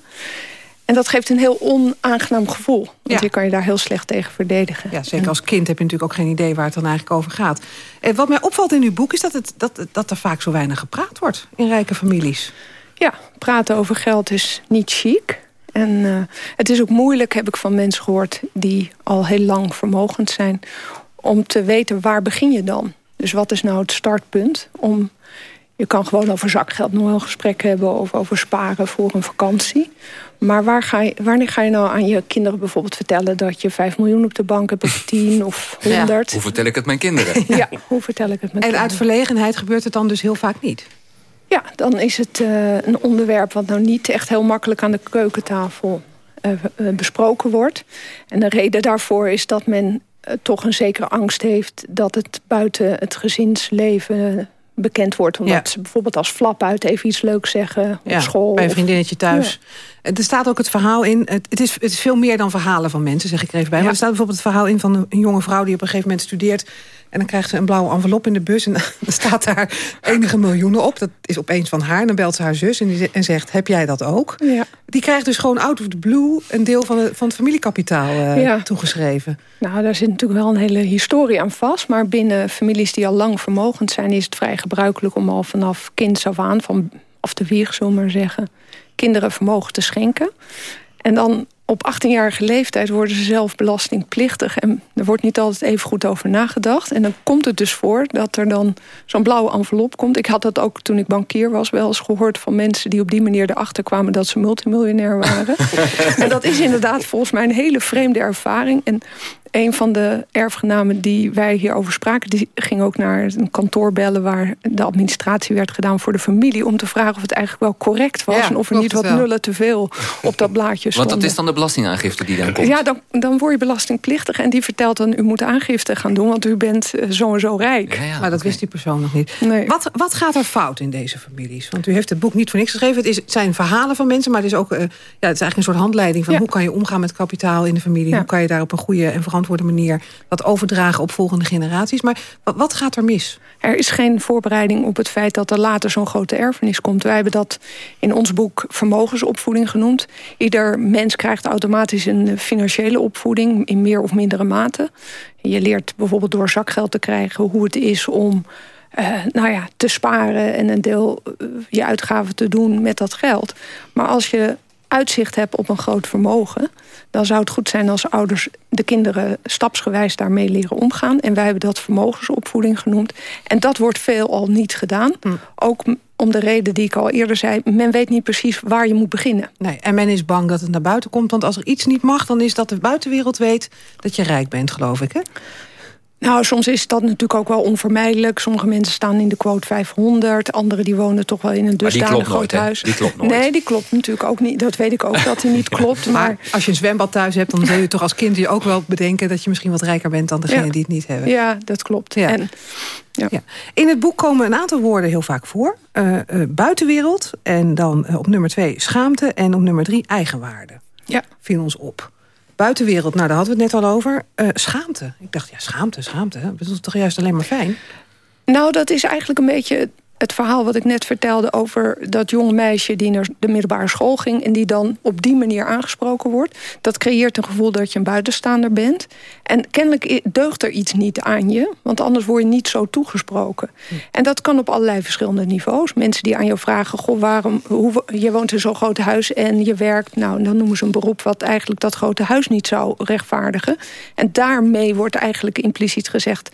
En dat geeft een heel onaangenaam gevoel. Want je kan je daar heel slecht tegen verdedigen. Ja, zeker als kind heb je natuurlijk ook geen idee waar het dan eigenlijk over gaat. En wat mij opvalt in uw boek is dat, het, dat, dat er vaak zo weinig gepraat wordt in rijke families. Ja, praten over geld is niet chic. En uh, het is ook moeilijk, heb ik van mensen gehoord... die al heel lang vermogend zijn... om te weten waar begin je dan? Dus wat is nou het startpunt om... Je kan gewoon over zakgeld nog wel een gesprek hebben... of over sparen voor een vakantie. Maar waar ga je, wanneer ga je nou aan je kinderen bijvoorbeeld vertellen... dat je 5 miljoen op de bank hebt of 10 of 100? Ja. Hoe vertel ik het mijn kinderen? ja, hoe vertel ik het mijn En uit verlegenheid gebeurt het dan dus heel vaak niet? Ja, dan is het uh, een onderwerp wat nou niet echt heel makkelijk aan de keukentafel uh, besproken wordt. En de reden daarvoor is dat men uh, toch een zekere angst heeft... dat het buiten het gezinsleven bekend wordt. Omdat ja. ze bijvoorbeeld als flap uit even iets leuks zeggen op ja, school. Bij een vriendinnetje thuis. Ja. Er staat ook het verhaal in. Het, het, is, het is veel meer dan verhalen van mensen, zeg ik er even bij. Maar er staat bijvoorbeeld het verhaal in van een jonge vrouw... die op een gegeven moment studeert... En dan krijgt ze een blauwe envelop in de bus. En dan staat daar enige miljoenen op. Dat is opeens van haar. En dan belt ze haar zus en, die, en zegt, heb jij dat ook? Ja. Die krijgt dus gewoon out of the blue... een deel van, de, van het familiekapitaal uh, ja. toegeschreven. Nou, daar zit natuurlijk wel een hele historie aan vast. Maar binnen families die al lang vermogend zijn... is het vrij gebruikelijk om al vanaf kind af aan... van af de wieg, zullen we maar zeggen... kinderen vermogen te schenken. En dan op 18-jarige leeftijd worden ze zelf belastingplichtig. En er wordt niet altijd even goed over nagedacht. En dan komt het dus voor dat er dan zo'n blauwe envelop komt. Ik had dat ook toen ik bankier was wel eens gehoord van mensen... die op die manier erachter kwamen dat ze multimiljonair waren. en dat is inderdaad volgens mij een hele vreemde ervaring. En een van de erfgenamen die wij hierover spraken... die ging ook naar een kantoor bellen... waar de administratie werd gedaan voor de familie... om te vragen of het eigenlijk wel correct was... en of er niet wat nullen te veel op dat blaadje stonden. Want dat is dan de belastingaangifte die dan komt? Ja, dan, dan word je belastingplichtig en die vertelt dan... u moet aangifte gaan doen, want u bent eh, zo en zo rijk. maar dat wist die persoon nog niet. Wat, wat gaat er fout in deze families? Want u heeft het boek niet voor niks geschreven. Het, is, het zijn verhalen van mensen, maar het is ook uh, ja, het is eigenlijk een soort handleiding... van hoe kan je omgaan met kapitaal in de familie? Hoe kan je daar op een goede en verantwoorde manier... dat overdragen op volgende generaties? Maar wat, gaat er mis? Er is geen voorbereiding op het feit dat er later zo'n grote erfenis komt. Wij hebben dat in ons boek vermogensopvoeding genoemd. Ieder mens krijgt automatisch een financiële opvoeding... in meer of mindere mate. Je leert bijvoorbeeld door zakgeld te krijgen hoe het is om... Uh, nou ja, te sparen en een deel uh, je uitgaven te doen met dat geld. Maar als je uitzicht hebt op een groot vermogen... dan zou het goed zijn als ouders de kinderen stapsgewijs daarmee leren omgaan. En wij hebben dat vermogensopvoeding genoemd. En dat wordt veel al niet gedaan. Hm. Ook om de reden die ik al eerder zei. Men weet niet precies waar je moet beginnen. Nee, en men is bang dat het naar buiten komt. Want als er iets niet mag, dan is dat de buitenwereld weet... dat je rijk bent, geloof ik, hè? Nou, soms is dat natuurlijk ook wel onvermijdelijk. Sommige mensen staan in de quote 500. Anderen die wonen toch wel in een dusdanig groot huis. Die klopt nooit. Nee, die klopt natuurlijk ook niet. Dat weet ik ook dat die niet klopt. Maar, maar als je een zwembad thuis hebt... dan zul je toch als kind je ook wel bedenken... dat je misschien wat rijker bent dan degene die het niet hebben. Ja, dat klopt. Ja. En, ja. ja. In het boek komen een aantal woorden heel vaak voor. Uh, uh, buitenwereld en dan uh, op nummer twee schaamte... en op nummer drie eigenwaarde. Ja. Viel ons op. Buitenwereld, nou daar hadden we het net al over. Uh, schaamte. Ik dacht, ja, schaamte, schaamte. Dat is toch juist alleen maar fijn? Nou, dat is eigenlijk een beetje het verhaal wat ik net vertelde... over dat jonge meisje die naar de middelbare school ging... en die dan op die manier aangesproken wordt. Dat creëert een gevoel dat je een buitenstaander bent. En kennelijk deugt er iets niet aan je... want anders word je niet zo toegesproken. En dat kan op allerlei verschillende niveaus. Mensen die aan jou vragen... Goh, waarom, hoe, je woont in zo'n groot huis en je werkt... nou, dan noemen ze een beroep wat eigenlijk dat grote huis niet zou rechtvaardigen. En daarmee wordt eigenlijk impliciet gezegd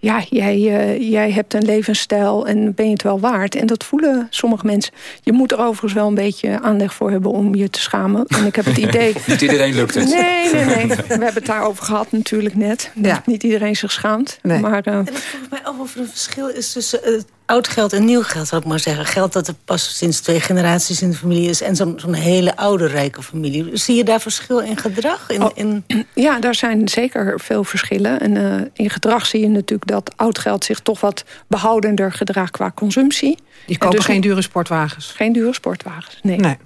ja, jij, uh, jij hebt een levensstijl en ben je het wel waard. En dat voelen sommige mensen. Je moet er overigens wel een beetje aanleg voor hebben om je te schamen. En ik heb het idee... niet iedereen lukt het. Nee, nee, nee. We hebben het daarover gehad natuurlijk net. Ja. niet iedereen zich schaamt. Nee. Maar, uh... En dat volgens mij ook of er een verschil is tussen... Uh, oud geld en nieuw geld, zou ik maar zeggen. Geld dat er pas sinds twee generaties in de familie is... en zo'n zo'n hele oude, rijke familie. Zie je daar verschil in gedrag? In, oh, in... Ja, daar zijn zeker veel verschillen. En uh, in gedrag zie je natuurlijk dat oud geld zich toch wat behoudender gedraagt qua consumptie. Die kopen dus geen dure sportwagens? Geen dure sportwagens, nee. nee.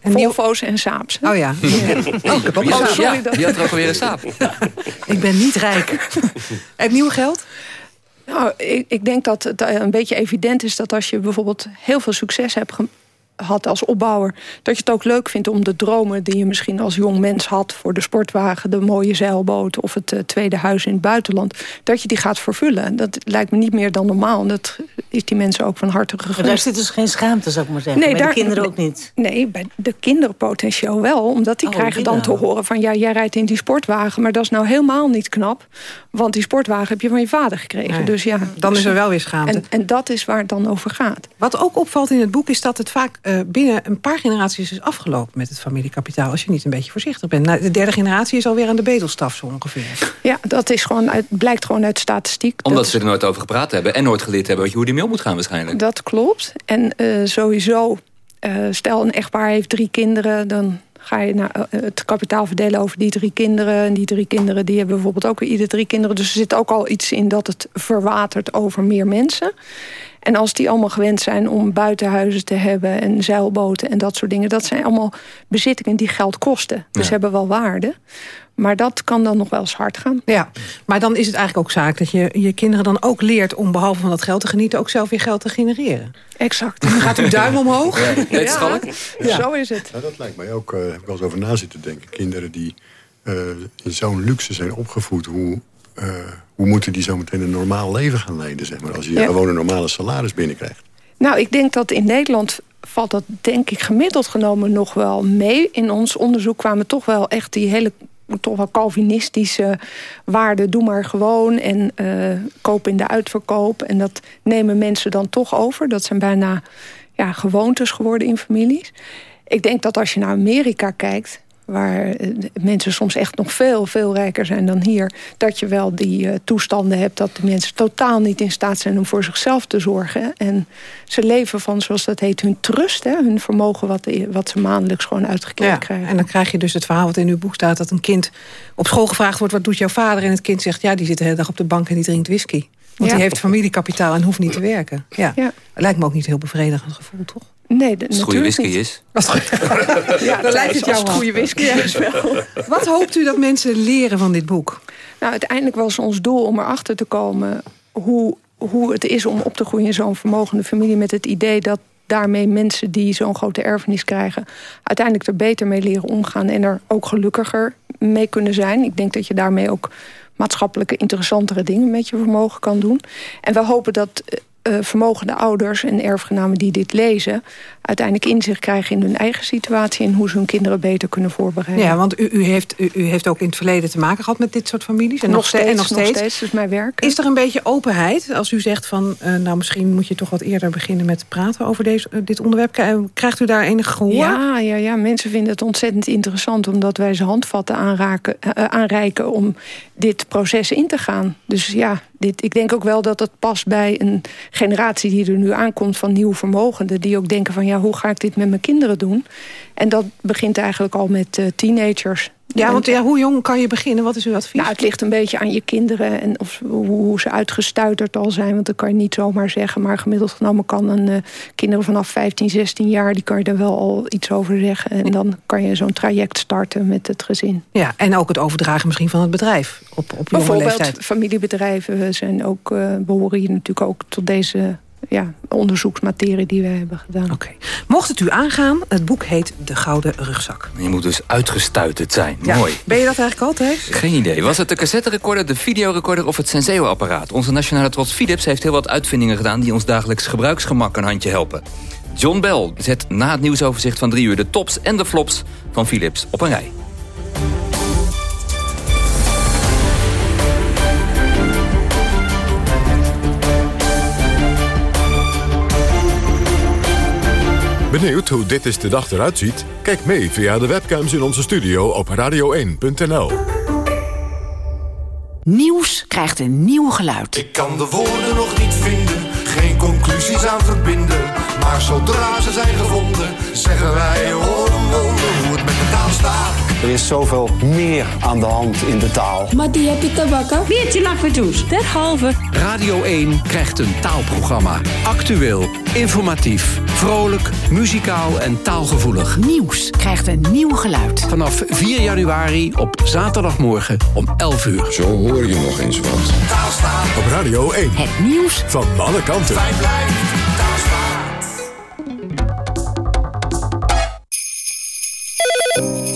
En Volvo's en Saabs. Oh ja. ja. Oh, ik heb ook oh, sorry, ja, die had er ook alweer een Saab. ik ben niet rijk. en nieuw geld? Nou, ik, ik, denk dat het een beetje evident is dat als je bijvoorbeeld heel veel succes hebt had als opbouwer... dat je het ook leuk vindt om de dromen die je misschien als jong mens had... voor de sportwagen, de mooie zeilboot of het uh, tweede huis in het buitenland... dat je die gaat vervullen. Dat lijkt me niet meer dan normaal. En dat is die mensen ook van harte gegund. Maar daar zit dus geen schaamte, zou ik maar zeggen. Nee, bij daar, de kinderen ook niet. Nee, bij de kinderen potentieel wel. Omdat die oh, krijgen dan te horen van... ja, jij rijdt in die sportwagen, maar dat is nou helemaal niet knap. Want die sportwagen heb je van je vader gekregen. Nee, dus ja, dan is er wel weer schaamte. En, en, dat is waar het dan over gaat. Wat ook opvalt in het boek is dat het vaak uh, binnen een paar generaties is afgelopen met het familiekapitaal. Als je niet een beetje voorzichtig bent. Nou, de derde generatie is alweer aan de bedelstaf zo ongeveer. Ja, dat is gewoon uit, blijkt gewoon uit statistiek. Omdat ze er nooit over gepraat hebben en nooit geleerd hebben hoe die mail moet gaan waarschijnlijk. Dat klopt. En uh, sowieso, uh, stel een echtpaar heeft drie kinderen... dan ga je naar het kapitaal verdelen over die drie kinderen. En die drie kinderen die hebben bijvoorbeeld ook weer ieder drie kinderen. Dus er zit ook al iets in dat het verwatert over meer mensen. En als die allemaal gewend zijn om buitenhuizen te hebben... en zeilboten en dat soort dingen... dat zijn allemaal bezittingen die geld kosten. Dus ja. hebben wel waarde. Maar dat kan dan nog wel eens hard gaan. Ja, maar dan is het eigenlijk ook zaak dat je je kinderen dan ook leert... om behalve van dat geld te genieten ook zelf weer geld te genereren. Exact. Dan gaat uw duim omhoog. Ja, ja. ja. Zo is het. Dat lijkt mij ook, uh, heb ik wel eens over na zitten denken. Kinderen die uh, in zo'n luxe zijn opgevoed... hoe uh, hoe moeten die zo meteen een normaal leven gaan leiden, zeg maar, als je ja. gewoon een normale salaris binnenkrijgt? Nou, ik denk dat in Nederland valt dat denk ik gemiddeld genomen nog wel mee. In ons onderzoek kwamen toch wel echt die hele toch wel Calvinistische waarden. Doe maar gewoon en uh, koop in de uitverkoop. En dat nemen mensen dan toch over. Dat zijn bijna ja, gewoontes geworden in families. Ik denk dat als je naar Amerika kijkt waar eh, mensen soms echt nog veel, veel rijker zijn dan hier, dat je wel die uh, toestanden hebt dat de mensen totaal niet in staat zijn om voor zichzelf te zorgen. En ze leven van, zoals dat heet, hun trust, hè, hun vermogen wat, wat ze maandelijks gewoon uitgekeerd ja, krijgen. En dan krijg je dus het verhaal wat in uw boek staat, dat een kind op school gevraagd wordt, wat doet jouw vader? En het kind zegt, ja, die zit de hele dag op de bank en die drinkt whisky. Want ja. die heeft familiekapitaal en hoeft niet te werken. Ja. ja. Lijkt me ook niet heel bevredigend gevoel, toch? Nee, Als het goede whisky niet. is. ja, dan lijkt het jou als goede whisky wel. Wat hoopt u dat mensen leren van dit boek? Nou, uiteindelijk was ons doel om erachter te komen... hoe, hoe het is om op te groeien in zo'n vermogende familie... met het idee dat daarmee mensen die zo'n grote erfenis krijgen... uiteindelijk er beter mee leren omgaan... en er ook gelukkiger mee kunnen zijn. Ik denk dat je daarmee ook maatschappelijke interessantere dingen met je vermogen kan doen. En we hopen dat uh, vermogende ouders en erfgenamen die dit lezen... uiteindelijk inzicht krijgen in hun eigen situatie... en hoe ze hun kinderen beter kunnen voorbereiden. Ja, want u, u heeft, u, u, heeft ook in het verleden te maken gehad met dit soort families. En nog, steeds, en nog steeds. Nog steeds, dus mijn werk. Is er een beetje openheid als u zegt van... Uh, nou, misschien moet je toch wat eerder beginnen met praten over deze, uh, dit onderwerp. Krijgt u daar enig gehoor? Ja, ja, ja, mensen vinden het ontzettend interessant... omdat wij ze handvatten aanraken, aanreiken om dit proces in te gaan. Dus ja, dit, ik denk ook wel dat het past bij een generatie die er nu aankomt van nieuw vermogenden. Die ook denken van ja, hoe ga ik dit met mijn kinderen doen? En dat begint eigenlijk al met uh, teenagers. Ja, want ja, hoe jong kan je beginnen? Wat is uw advies? Nou, het ligt een beetje aan je kinderen en of, hoe ze uitgestuiterd al zijn. Want dat kan je niet zomaar zeggen. Maar gemiddeld genomen kan een uh, kinderen vanaf 15, 16 jaar... die kan je er wel al iets over zeggen. En dan kan je zo'n traject starten met het gezin. Ja, en ook het overdragen misschien van het bedrijf op, op jonge Bijvoorbeeld leeftijd. familiebedrijven zijn ook, uh, behoren hier natuurlijk ook tot deze ja, onderzoeksmaterie die we hebben gedaan. Oké. Mocht het u aangaan, het boek heet De Gouden Rugzak. Je moet dus uitgestuiterd zijn. Ja. Mooi. Ben je dat eigenlijk altijd? Geen idee. Was het de cassette-recorder, de videorecorder of het Senseo-apparaat? Onze nationale trots Philips heeft heel wat uitvindingen gedaan... die ons dagelijks gebruiksgemak een handje helpen. John Bell zet na het nieuwsoverzicht van drie uur... de tops en de flops van Philips op een rij. Benieuwd hoe dit is de dag eruit ziet? Kijk mee via de webcams in onze studio op radio1.nl. Nieuws krijgt een nieuw geluid. Ik kan de woorden nog niet vinden, geen conclusies aan verbinden. Maar zodra ze zijn gevonden, zeggen wij oh, hoe het met de taal staat. Er is zoveel meer aan de hand in de taal. Maar die heb je te bakken. Weertje lakvertoes. Derhalve. Radio 1 krijgt een taalprogramma. Actueel, informatief, vrolijk, muzikaal en taalgevoelig. Nieuws krijgt een nieuw geluid. Vanaf 4 januari op zaterdagmorgen om 11 uur. Zo hoor je nog eens wat. Op Radio 1. Het nieuws van alle kanten. Fijn blijft.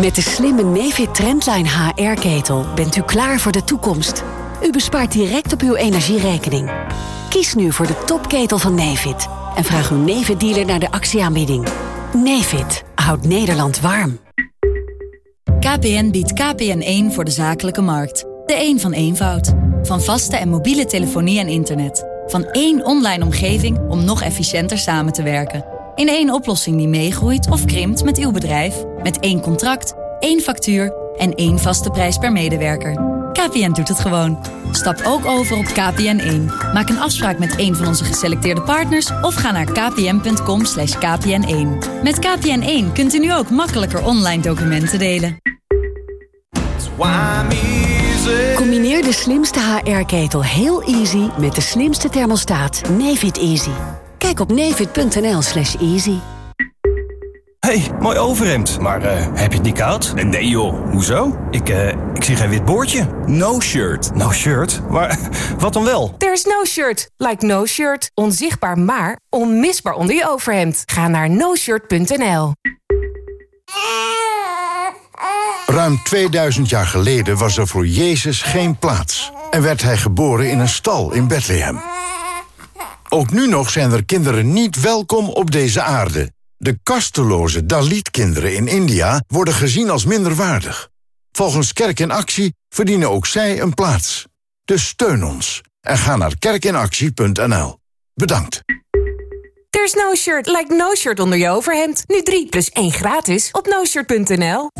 Met de slimme Nefit Trendline HR-ketel bent u klaar voor de toekomst. U bespaart direct op uw energierekening. Kies nu voor de topketel van Nefit en vraag uw Nefit-dealer naar de actieaanbieding. Nefit houdt Nederland warm. KPN biedt KPN1 voor de zakelijke markt. De een van eenvoud. Van vaste en mobiele telefonie en internet. Van één online omgeving om nog efficiënter samen te werken. In één oplossing die meegroeit of krimpt met uw bedrijf. Met één contract, één factuur en één vaste prijs per medewerker. KPN doet het gewoon. Stap ook over op KPN1. Maak een afspraak met een van onze geselecteerde partners... of ga naar kpn.com kpn1. Met KPN1 kunt u nu ook makkelijker online documenten delen. Combineer de slimste HR-ketel heel easy met de slimste thermostaat Nefit Easy. Kijk op nefit.nl slash easy. hey, mooi overhemd. Maar uh, heb je het niet koud? Nee joh, hoezo? Ik, uh, ik zie geen wit boordje. No shirt. No shirt? Maar wat dan wel? There's no shirt. Like no shirt. Onzichtbaar maar onmisbaar onder je overhemd. Ga naar noshirt.nl Ruim 2000 jaar geleden was er voor Jezus geen plaats... en werd hij geboren in een stal in Bethlehem. Ook nu nog zijn er kinderen niet welkom op deze aarde. De kasteloze Dalit-kinderen in India worden gezien als minderwaardig. Volgens Kerk in Actie verdienen ook zij een plaats. Dus steun ons en ga naar kerkinactie.nl. Bedankt. There's no shirt like no shirt onder je overhemd. Nu 3 plus 1 gratis op noshirt.nl.